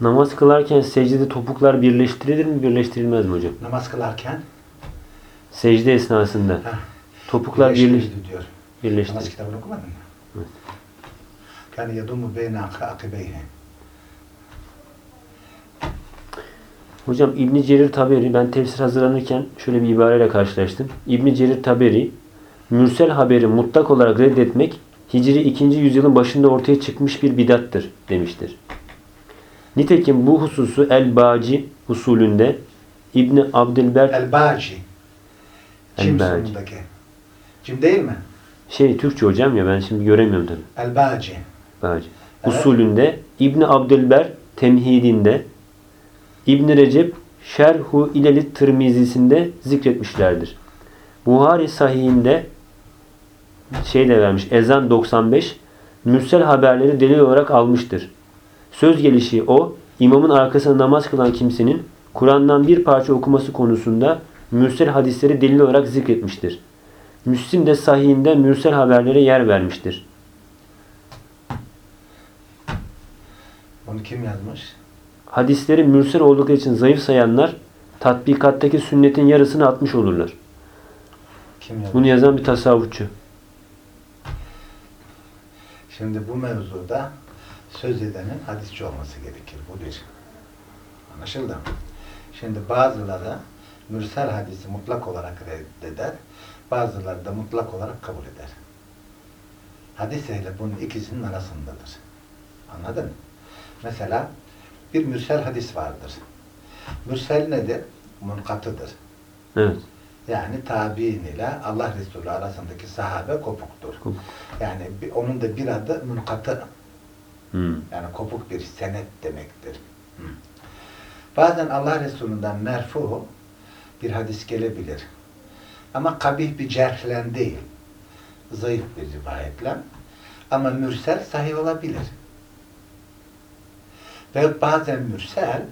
Namaz kılarken secdede topuklar birleştirilir mi birleştirilmez mi hocam? Namaz kılarken Secde esnasında Heh. topuklar birleş, birleştirildi diyor. Namaz birleştirilir. kitabını okumadın mı? Yani yadumu beyne akibeyhi. Hocam İbn Cerir Taberi ben tefsir hazırlanırken şöyle bir ibareyle karşılaştım. İbn Cerir Taberi mürsel haberi mutlak olarak reddetmek Hicri 2. yüzyılın başında ortaya çıkmış bir bidattır demiştir. Nitekim bu hususu El-Baci usulünde İbni Abdülber El-Baci. Cim El-Baci. sonundaki. Cim değil mi? şey Türkçe hocam ya ben şimdi göremiyorum tabii. El-Baci. Baci. Evet. Usulünde İbni Abdülber temhidinde İbni Recep Şerhu İleli Tirmizisinde zikretmişlerdir. Buhari sahihinde şey de vermiş. Ezan 95 mürsel haberleri delil olarak almıştır. Söz gelişi o imamın arkasında namaz kılan kimsenin Kur'an'dan bir parça okuması konusunda mürsel hadisleri delil olarak zikretmiştir. Müslim de sahihinde mürsel haberlere yer vermiştir. Onu kim yazmış? Hadisleri mürsel oldukları için zayıf sayanlar tatbikattaki sünnetin yarısını atmış olurlar. Kim yazmış? Bunu yazan bir tasavvufçu. Şimdi bu mevzuda söz edenin hadisçi olması gerekir. Bu bir. Anlaşıldı mı? Şimdi bazıları mürsel hadisi mutlak olarak reddeder. Bazıları da mutlak olarak kabul eder. Hadis ehli bunun ikisinin arasındadır. Anladın mı? Mesela bir mürsel hadis vardır. Mürsel nedir? Munkatıdır. Evet. Yani tabi'in ile Allah Resulü arasındaki sahabe kopuktur. Kopuk. Yani bir- onun da bir adı munkatı. Hmm. Yani kopuk bir senet demektir. Hı. Bazen Allah Resulü'nden merfu bir hadis gelebilir. Ama kabih bir cerhlen değil. Zayıf bir rivayetle. Ama mürsel sahih olabilir. Ve bazen mürsel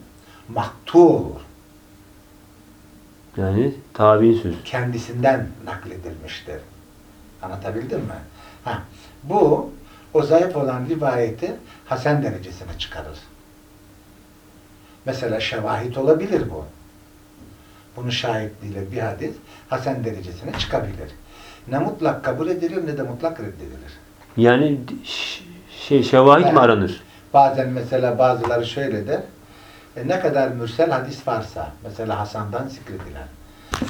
maktu olur. Yani tabi'in sözü. kendisinden nakledilmiştir. Anlatabildim mi? Ha, bu o zayıf olan rivayeti hasen derecesine çıkarır. Mesela şevahit olabilir bu. Bunun şahitliğiyle bir hadis hasen derecesine çıkabilir. Ne mutlak kabul edilir ne de mutlak reddedilir. Yani şey şevahit mi Evet. aranır? Bazen mesela bazıları şöyle der. e, ne kadar mürsel hadis varsa, mesela Hasan'dan zikredilen,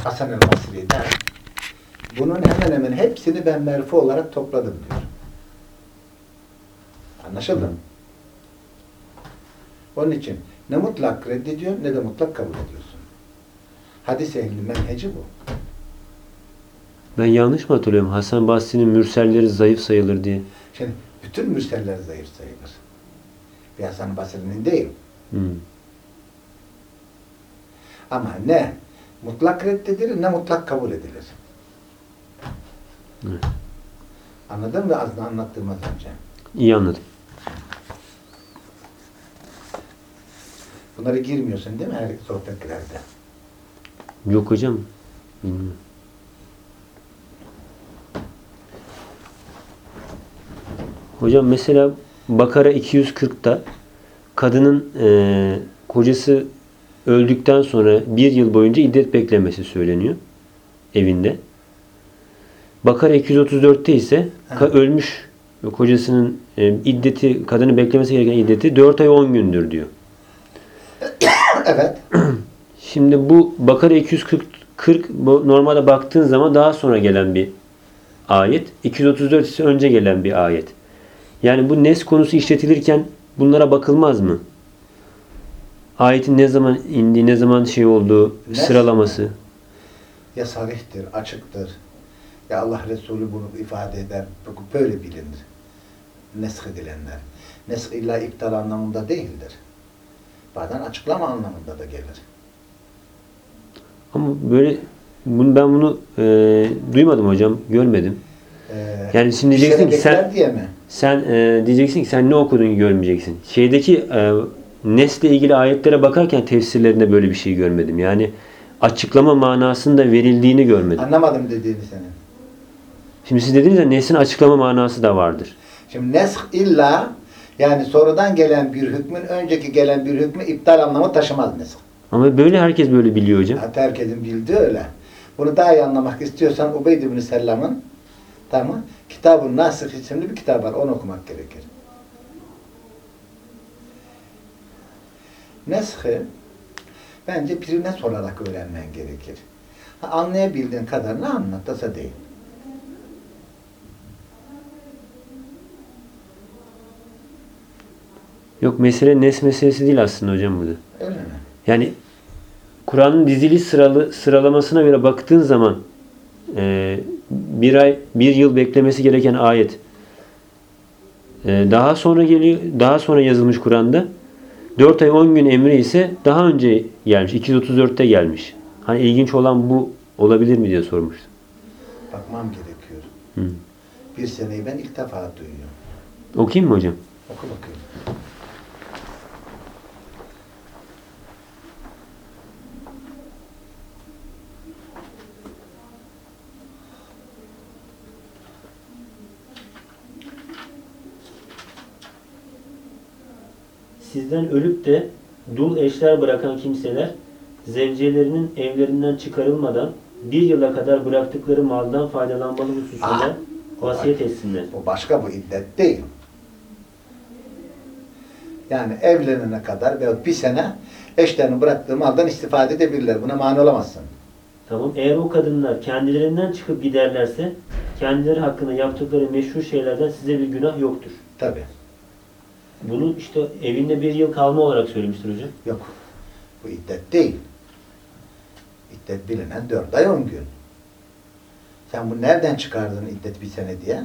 Hasan el Basri der. Bunun hemen hemen hepsini ben merfu olarak topladım diyor. Anlaşıldı mı? Onun için ne mutlak reddediyor ne de mutlak kabul ediyorsun. Hadis ehli menheci bu. Ben yanlış mı hatırlıyorum? Hasan Basri'nin mürselleri zayıf sayılır diye. Şimdi bütün mürseller zayıf sayılır. Bir Hasan Basri'nin değil. Hmm. Ama ne mutlak reddedilir ne mutlak kabul edilir. Evet. Anladın mı az anlattığım az önce? İyi anladım. Bunlara girmiyorsun değil mi her sohbetlerde? Yok hocam. Bilmiyorum. Hocam mesela Bakara 240'ta kadının eee, kocası öldükten sonra bir yıl boyunca iddet beklemesi söyleniyor evinde. Bakara 234'te ise ölmüş kocasının e, iddeti, kadının beklemesi gereken iddeti 4 ay 10 gündür diyor. evet. Şimdi bu Bakara 240 40 bu normalde baktığın zaman daha sonra gelen bir ayet. 234 ise önce gelen bir ayet. Yani bu nes konusu işletilirken bunlara bakılmaz mı? Ayetin ne zaman indiği, ne zaman şey olduğu, Nes- sıralaması. Ya sarihtir, açıktır. Ya Allah Resulü bunu ifade eder. Böyle bilinir. Nesk edilenler. Nesk illa iptal anlamında değildir. Bazen açıklama anlamında da gelir. Ama böyle bunu ben bunu e, duymadım hocam, görmedim. Ee, Yani şimdi diyeceksin ki sen- diye mi? Sen e, diyeceksin ki sen ne okudun görmeyeceksin. Şeydeki e, nesle ilgili ayetlere bakarken tefsirlerinde böyle bir şey görmedim. Yani açıklama manasında verildiğini görmedim. Anlamadım dediğini senin. Şimdi siz dediniz ya neslin açıklama manası da vardır. Şimdi nesk illa Yani sonradan gelen bir hükmün önceki gelen bir hükmü iptal anlamı taşımaz mesela. Ama böyle herkes böyle biliyor hocam. Hatta herkesin bildiği öyle. Bunu daha iyi anlamak istiyorsan Ubeyd ibn Sellam'ın tamam Kitab-ı Nasih isimli bir kitap var. Onu okumak gerekir. Nesh'i bence birine sorarak öğrenmen gerekir. Ha, anlayabildiğin kadarını anlat. Tasa değil. Yok mesele nes meselesi değil aslında hocam burada. Öyle mi? Yani Kur'an'ın dizili sıralı sıralamasına göre baktığın zaman e, bir ay, bir yıl beklemesi gereken ayet e, daha sonra geliyor, daha sonra yazılmış Kur'an'da. 4 ay 10 gün emri ise daha önce gelmiş. 234'te gelmiş. Hani ilginç olan bu olabilir mi diye sormuştum. Bakmam gerekiyor. Hı. Bir seneyi ben ilk defa duyuyorum. Okuyayım mı hocam? Oku bakayım. Sizden ölüp de dul eşler bırakan kimseler zevcelerinin evlerinden çıkarılmadan bir yıla kadar bıraktıkları maldan faydalanmalı hususunda Ah, vasiyet etsinler. Bu başka bu iddet değil. Yani evlenene kadar veyahut bir sene eşlerini bıraktığı maldan istifade edebilirler. Buna mani olamazsın. Tamam. Eğer o kadınlar kendilerinden çıkıp giderlerse kendileri hakkında yaptıkları meşhur şeylerden size bir günah yoktur. Tabi. Bunu işte evinde bir yıl kalma olarak söylemiştir hocam. Yok. Bu iddet değil. İddet bilinen dört ay on gün. Sen bu nereden çıkardın iddet bir sene diye?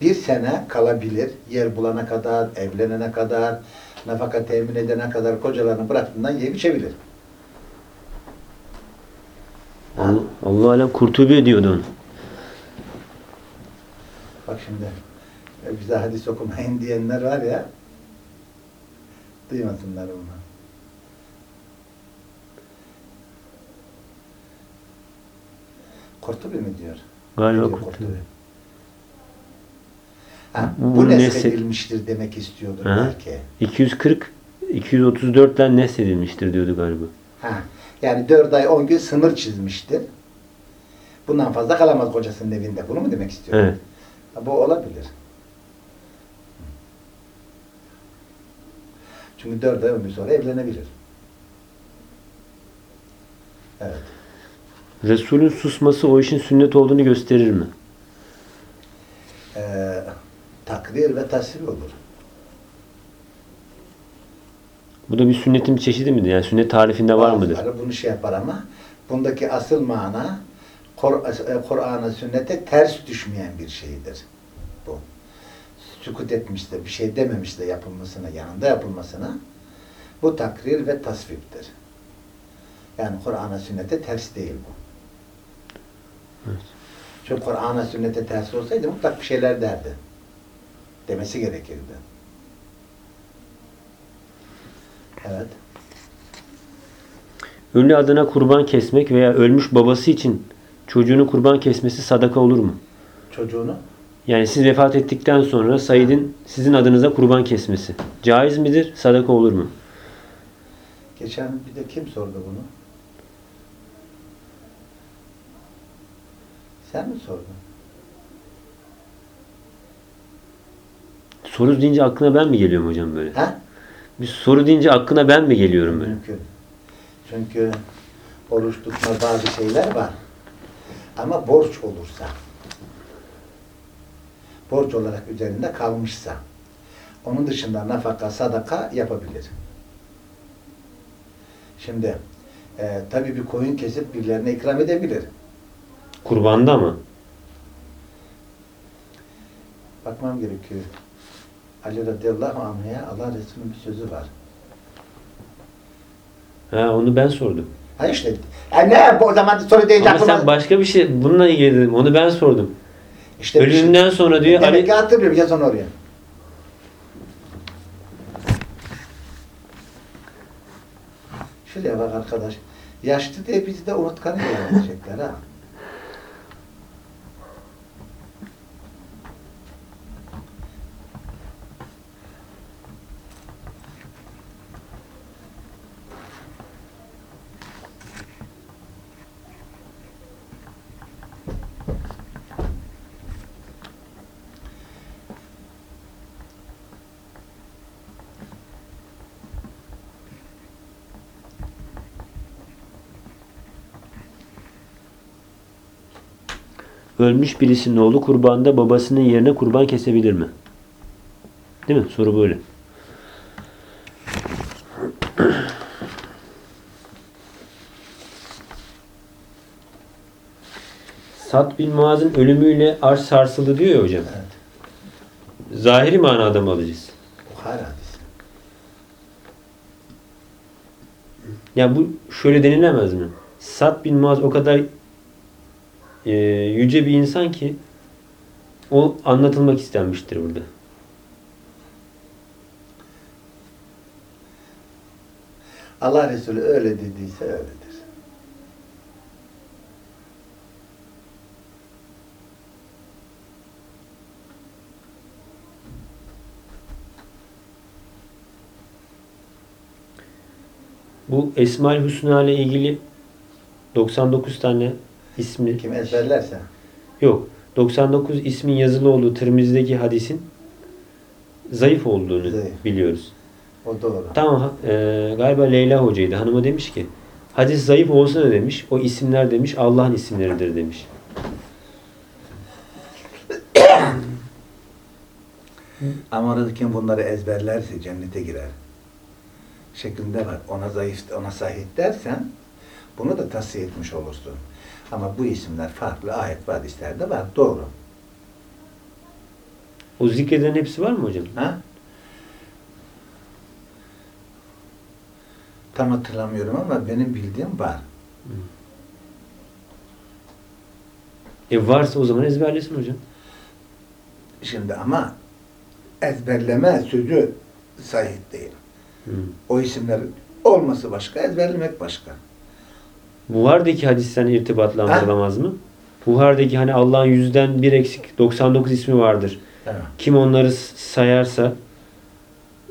Bir sene kalabilir. Yer bulana kadar, evlenene kadar, nafaka temin edene kadar kocalarını bıraktığından yiyip içebilir. Allah, Allah alem kurtubi diyordu onu. Bak şimdi bize hadis okumayın diyenler var ya duymasınlar bunu. Kurtubi mi diyor? Galiba kurtubi. Ha, Bu bu nesedilmiştir demek istiyordur Ha? belki. 240 234'ten nesedilmiştir diyordu galiba. Ha, yani 4 ay 10 gün sınır çizmiştir. Bundan fazla kalamaz kocasının evinde. Bunu mu demek istiyor? Evet. Bu olabilir. Çünkü 4 ay 10 gün sonra evlenebilir. Evet. Resulün susması o işin sünnet olduğunu gösterir mi? Ee, takdir ve tasvir olur. Bu da bir sünnetin bir çeşidi midir? Yani sünnet tarifinde var mıdır? Bunu şey yapar ama bundaki asıl mana e, Kur'an'a, sünnete ters düşmeyen bir şeydir. Sükut etmişse, bir şey dememişse yapılmasına, yanında yapılmasına bu takrir ve tasviptir. Yani Kur'an'a, sünnete ters değil bu. Çünkü Kur'an'a, sünnete ters olsaydı mutlak bir şeyler derdi. Demesi gerekirdi. Evet. Ölü adına kurban kesmek veya ölmüş babası için çocuğunu kurban kesmesi sadaka olur mu? Çocuğunu Yani siz vefat ettikten sonra Said'in sizin adınıza kurban kesmesi. Caiz midir? Sadaka olur mu? Geçen bir de kim sordu bunu? Sen mi sordun? Soru deyince aklına ben mi geliyorum hocam böyle? Ha? Bir soru deyince aklına ben mi geliyorum böyle? Mümkün. Çünkü oruç tutma bazı şeyler var. Ama borç olursa, borç olarak üzerinde kalmışsa, onun dışında nafaka, sadaka yapabilir. Şimdi, e, tabii bir koyun kesip birilerine ikram edebilir. Kurbanda mı? Bakmam gerekiyor. Ali radıyallahu anh'a Allah Resulü'nün bir sözü var. Ha onu ben sordum. Ha işte. E ne o zaman soru deyince Ama sen başka bir şey bununla ilgili dedim. Onu ben sordum. İşte şey- Ölümünden sonra diyor Demek Ali ki hatırlıyorum. Yaz onu oraya. Şuraya bak arkadaş. Yaşlı diye bizi de unutkanı öğrenecekler ha. Ölmüş birisinin oğlu kurbanda babasının yerine kurban kesebilir mi? Değil mi? Soru böyle. Sad bin Muaz'ın ölümüyle arş sarsıldı diyor ya hocam. Evet. Zahiri manada mı alacağız? Bukhari hadisi. Ya bu şöyle denilemez mi? Sad bin Muaz o kadar e, yüce bir insan ki o anlatılmak istenmiştir burada. Allah Resulü öyle dediyse öyledir. Bu Esma-ül Hüsna ile ilgili 99 tane ismi Kim ezberlerse. yok. 99 ismin yazılı olduğu Tirmizi'deki hadisin zayıf olduğunu Zayıf. biliyoruz. O doğru. Tamam e, galiba Leyla hocaydı. Hanıma demiş ki hadis zayıf olsa da demiş o isimler demiş Allah'ın isimleridir demiş. Ama kim bunları ezberlerse cennete girer. Şeklinde var. Ona zayıf, ona sahih dersen bunu da tasfiye etmiş olursun. Ama bu isimler farklı ayet ve hadislerde var. Doğru. O zikreden hepsi var mı hocam? Ha? Tam hatırlamıyorum ama benim bildiğim var. E varsa o zaman ezberlesin hocam. Şimdi ama ezberleme sözü sahih değil. Hı. O isimlerin olması başka, ezberlemek başka. Buhardaki hadisten irtibatlandırılamaz mı? Buhardaki hani Allah'ın yüzden bir eksik 99 ismi vardır. Evet. Kim onları sayarsa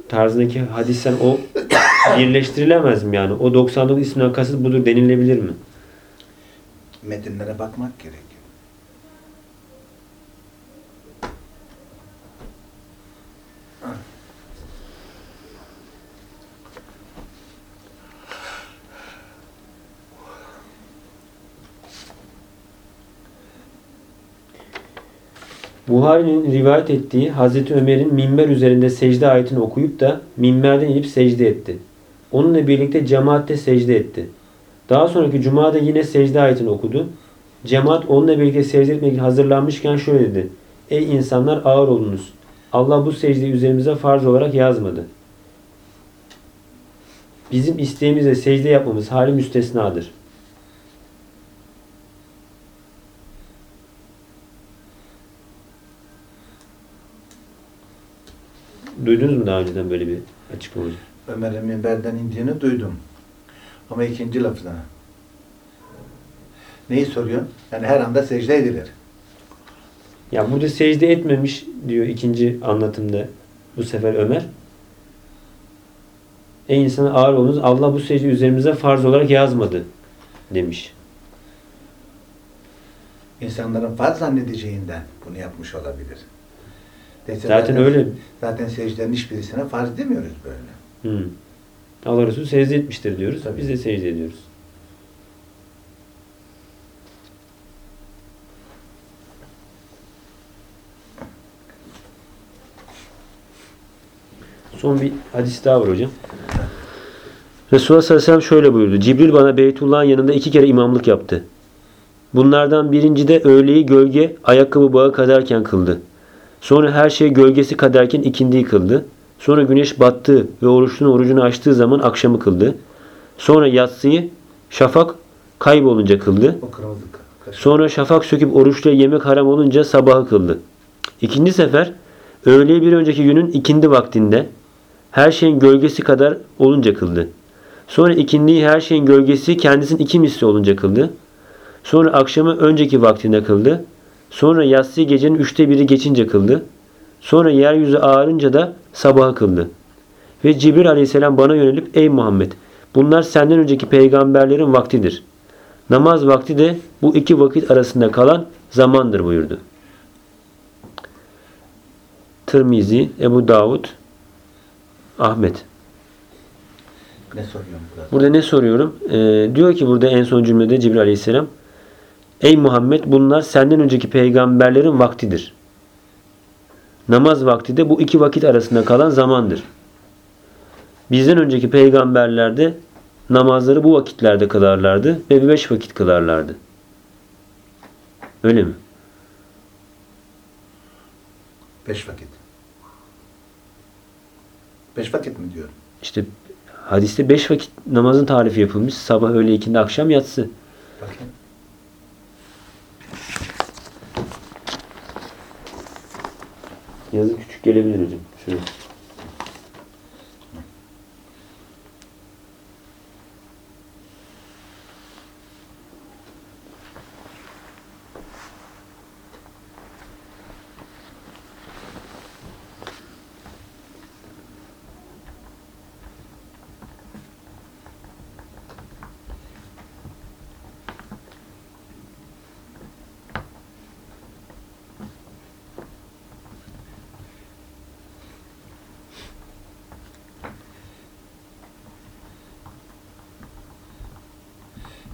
tarzındaki hadisten o birleştirilemez mi yani? O 99 isminden kasıt budur denilebilir mi? Metinlere bakmak gerekiyor. Buhari'nin rivayet ettiği Hazreti Ömer'in minber üzerinde secde ayetini okuyup da minberden inip secde etti. Onunla birlikte cemaatte secde etti. Daha sonraki cumada yine secde ayetini okudu. Cemaat onunla birlikte secde etmek hazırlanmışken şöyle dedi. Ey insanlar ağır olunuz. Allah bu secdeyi üzerimize farz olarak yazmadı. Bizim isteğimizle secde yapmamız hali müstesnadır. Duydunuz mu daha önceden böyle bir açıklama? hocam? Ömer'in minberden indiğini duydum. Ama ikinci lafını. Neyi soruyorsun? Yani her anda secde edilir. Ya burada secde etmemiş diyor ikinci anlatımda bu sefer Ömer. Ey insana ağır olunuz Allah bu secde üzerimize farz olarak yazmadı demiş. İnsanların farz zannedeceğinden bunu yapmış olabilir. Dese Zaten öyle. Zaten secdenin hiçbirisine farz demiyoruz böyle. Hı. Allah Resulü secde etmiştir diyoruz. Tabii. Biz de secde ediyoruz. Son bir hadis daha var hocam. Resulullah sallallahu aleyhi ve sellem şöyle buyurdu. Cibril bana Beytullah'ın yanında iki kere imamlık yaptı. Bunlardan birinci de öğleyi gölge ayakkabı bağı kadarken kıldı. Sonra her şey gölgesi kadarken ikindiyi kıldı. Sonra güneş battığı ve oruçluğun orucunu açtığı zaman akşamı kıldı. Sonra yatsıyı şafak kaybolunca kıldı. Sonra şafak söküp oruçluya yemek haram olunca sabahı kıldı. İkinci sefer öğleye bir önceki günün ikindi vaktinde her şeyin gölgesi kadar olunca kıldı. Sonra ikindiyi her şeyin gölgesi kendisinin iki misli olunca kıldı. Sonra akşamı önceki vaktinde kıldı. Sonra yatsı gecenin üçte biri geçince kıldı. Sonra yeryüzü ağarınca da sabahı kıldı. Ve Cibril aleyhisselam bana yönelip ey Muhammed bunlar senden önceki peygamberlerin vaktidir. Namaz vakti de bu iki vakit arasında kalan zamandır buyurdu. Tirmizi, Ebu Davud, Ahmet. Ne soruyorsun burada? Burada ne soruyorum? Ee, diyor ki burada en son cümlede Cibril Aleyhisselam Ey Muhammed bunlar senden önceki peygamberlerin vaktidir. Namaz vakti de bu iki vakit arasında kalan zamandır. Bizden önceki peygamberler de namazları bu vakitlerde kılarlardı ve beş vakit kılarlardı. Öyle mi? Beş vakit. Beş vakit mi diyorum? İşte hadiste beş vakit namazın tarifi yapılmış. Sabah, öğle, ikindi, akşam, yatsı. Bakayım. Yazı küçük gelebilir hocam. Şuraya.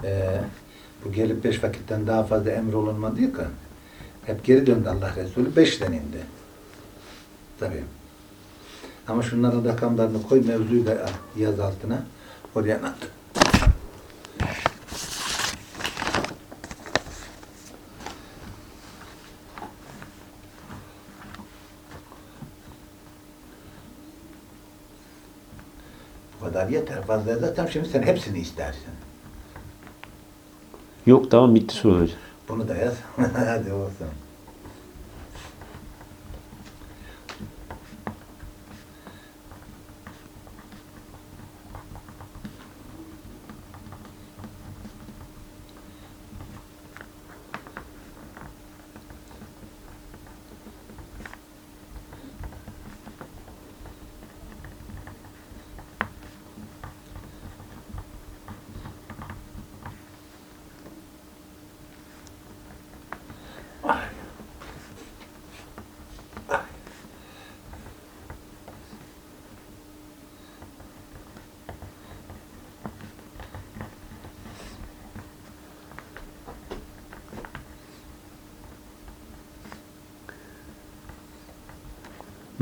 Ee, bu gelip beş vakitten daha fazla emrolunmadı ki. Hep geri döndü Allah Resulü. Beşten indi. Tabii. Ama şunların rakamlarını koy mevzuyu da yaz altına. Oraya at. Bu kadar yeter. Fazla zaten şimdi sen hepsini istersin. Yok tamam bitti soru hocam. Bunu da yaz. Hadi olsun.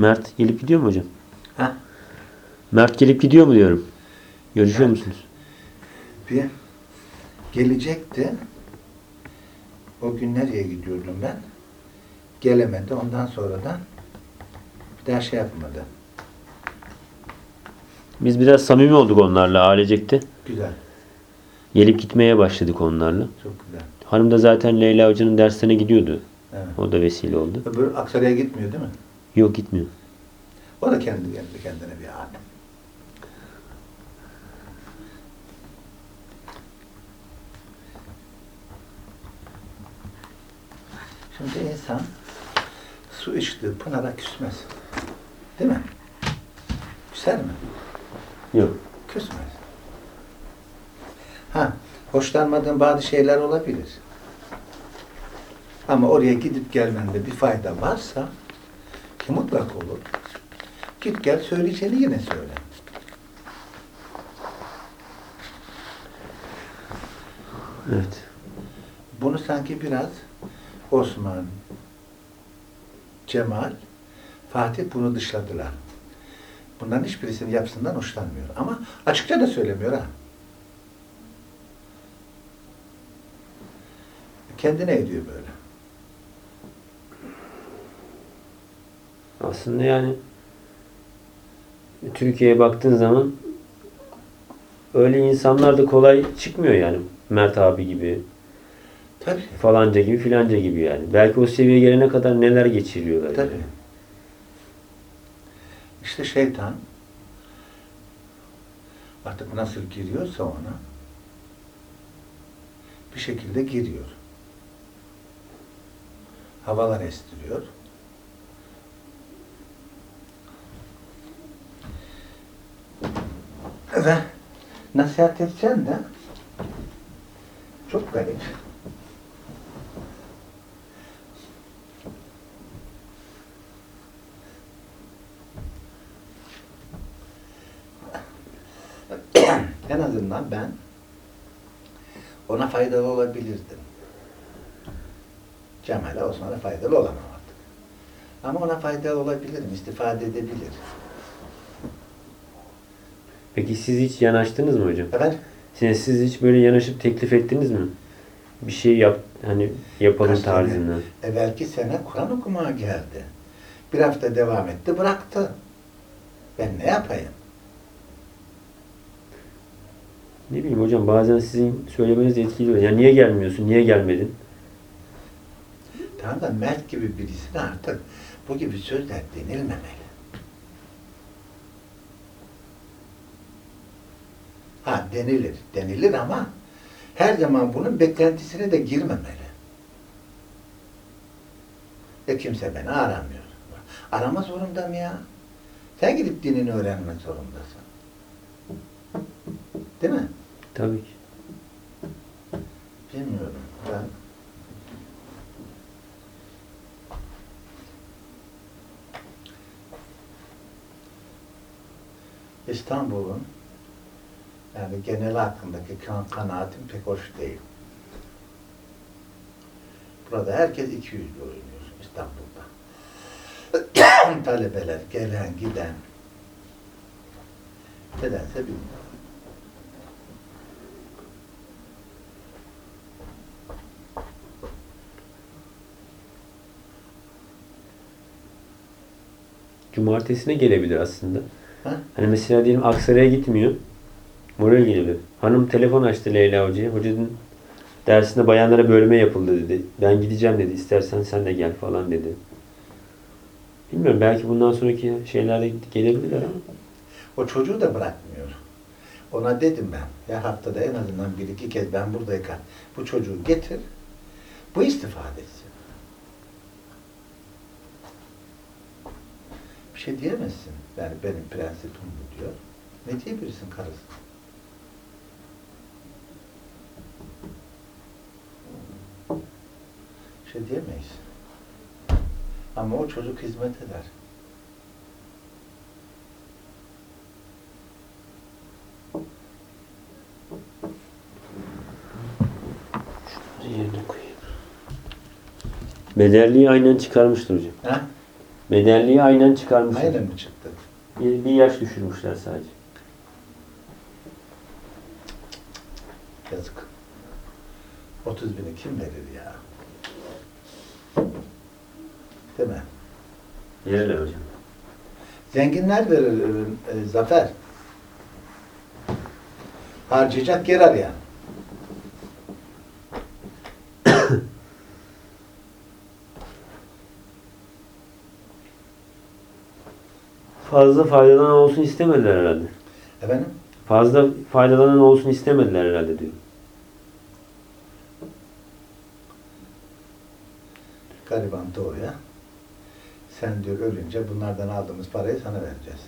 Mert gelip gidiyor mu hocam? Ha? Mert gelip gidiyor mu diyorum. Görüşüyor Mert. musunuz? Bir gelecekti. O gün nereye gidiyordum ben? Gelemedi. Ondan sonradan bir daha şey yapmadı. Biz biraz samimi olduk onlarla ailecekte. Güzel. Gelip gitmeye başladık onlarla. Çok güzel. Hanım da zaten Leyla Hoca'nın derslerine gidiyordu. Evet. O da vesile oldu. Öbür Aksaray'a gitmiyor değil mi? Yok gitmiyor. O da kendi kendi kendine bir alim. Şimdi insan su içtiği pınara küsmez. Değil mi? Küser mi? Yok. Küsmez. Ha, hoşlanmadığın bazı şeyler olabilir. Ama oraya gidip gelmende bir fayda varsa ki mutlak olur. Git gel söyleyeceğini yine söyle. Evet. Bunu sanki biraz Osman, Cemal, Fatih bunu dışladılar. Bunların hiçbirisini yapsından hoşlanmıyor. Ama açıkça da söylemiyor ha. Kendine ediyor böyle. Aslında yani Türkiye'ye baktığın zaman öyle insanlar da kolay çıkmıyor yani. Mert abi gibi, Tabii. falanca gibi, filanca gibi yani. Belki o seviyeye gelene kadar neler geçiriyorlar. yani. Tabii. İşte şeytan artık nasıl giriyorsa ona bir şekilde giriyor. Havalar estiriyor. Ve nasihat edeceksin de çok garip. en azından ben ona faydalı olabilirdim. Cemal'e Osman'a faydalı olamam artık. Ama ona faydalı olabilirim, istifade edebilir. Peki siz hiç yanaştınız mı hocam? Efendim? Siz, siz hiç böyle yanaşıp teklif ettiniz mi? Bir şey yap hani yapalım Kaç tarzında. Evvelki sene Kur'an okumaya geldi. Bir hafta devam etti, bıraktı. Ben ne yapayım? Ne bileyim hocam bazen sizin söylemeniz de etkiliyor. Yani niye gelmiyorsun? Niye gelmedin? Tamam da Mert gibi birisine artık bu gibi sözler denilmemeli. Ha denilir, denilir ama her zaman bunun beklentisine de girmemeli. Ve kimse beni aramıyor. Arama zorunda mı ya? Sen gidip dinini öğrenmek zorundasın. Değil mi? Tabii ki. Bilmiyorum. Ben İstanbul'un yani genel hakkındaki kan kanaatim pek hoş değil. Burada herkes iki yüzlü oynuyor İstanbul'da. Talebeler gelen giden nedense bilmiyorum. Cumartesine gelebilir aslında. Ha? Hani mesela diyelim Aksaray'a gitmiyor. Oraya gelebilir. Hanım telefon açtı Leyla Hoca'ya. Hocanın dersinde bayanlara bölme yapıldı dedi. Ben gideceğim dedi. İstersen sen de gel falan dedi. Bilmiyorum belki bundan sonraki şeylerde gelebilirler ama. O çocuğu da bırakmıyor. Ona dedim ben, ya haftada en azından bir iki kez ben buradayken bu çocuğu getir, bu istifade etsin. Bir şey diyemezsin. Yani benim prensipim bu diyor. Ne diyebilirsin karısı? Şey diyemeyiz. Ama o çocuk hizmet eder. Bedelliği aynen çıkarmıştır hocam. Ha? Bedelliği aynen çıkarmışlar. Aynen mi çıktı? Bir, bir yaş düşürmüşler sadece. Yazık. 30 bini kim verir ya? Değil mi? Verirler hocam. Zenginler verir e, Zafer. Harcayacak yer arayan. Fazla faydalanan olsun istemediler herhalde. Efendim? Fazla faydalanan olsun istemediler herhalde diyor. Gariban doğuya. Sen diyor ölünce bunlardan aldığımız parayı sana vereceğiz.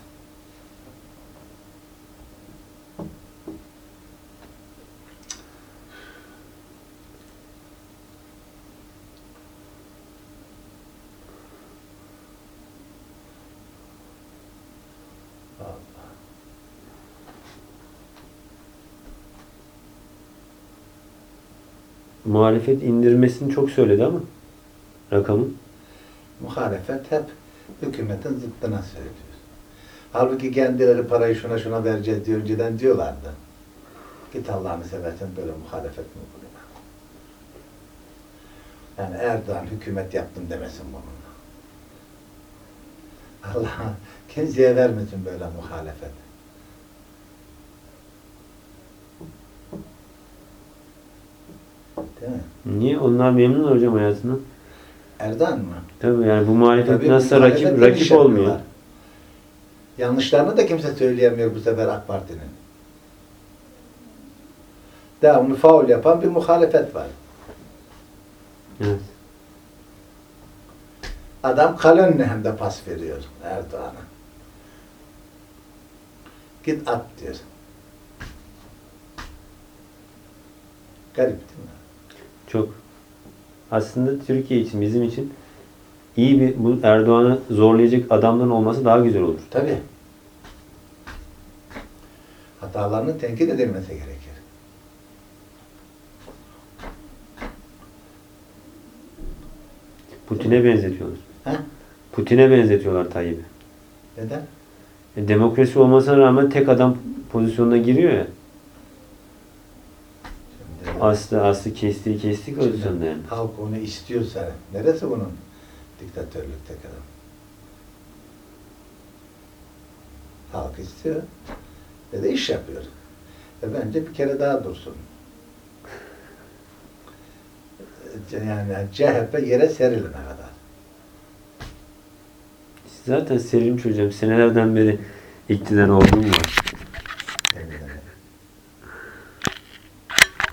Muhalefet indirmesini çok söyledi ama rakamı. muhalefet hep hükümetin zıttına söylüyor. Halbuki kendileri parayı şuna şuna vereceğiz diye önceden diyorlardı. Git Allah'ını seversen böyle muhalefet mi olur ya? Yani Erdoğan hükümet yaptım demesin bununla. Allah kimseye vermesin böyle muhalefet. Değil mi? Niye? Onlar memnun hocam hayatından. Erdoğan mı? Tabii yani bu muhalefet Tabii bu nasılsa muhalefet rakip, de rakip olmuyor. yapıyorlar. Yanlışlarını da kimse söyleyemiyor bu sefer AK Parti'nin. Devamlı faul yapan bir muhalefet var. Evet. Adam kalönle hem de pas veriyor Erdoğan'a. Git at diyor. Garip değil mi? Çok. Aslında Türkiye için, bizim için iyi bir bu Erdoğan'ı zorlayacak adamların olması daha güzel olur. Tabii. Hatalarının tenkit edilmesi gerekir. Putin'e benzetiyorlar. Putin'e benzetiyorlar Tayyip'i. Neden? E, demokrasi olmasına rağmen tek adam pozisyonuna giriyor ya. Aslı aslı kestiği kestik pozisyonda yani. halk onu istiyorsa neresi bunun diktatörlük tek adam? Halk istiyor ve de iş yapıyor. Ve bence bir kere daha dursun. Yani CHP yere serilene kadar. Zaten Selim hocam senelerden beri iktidar olduğum var.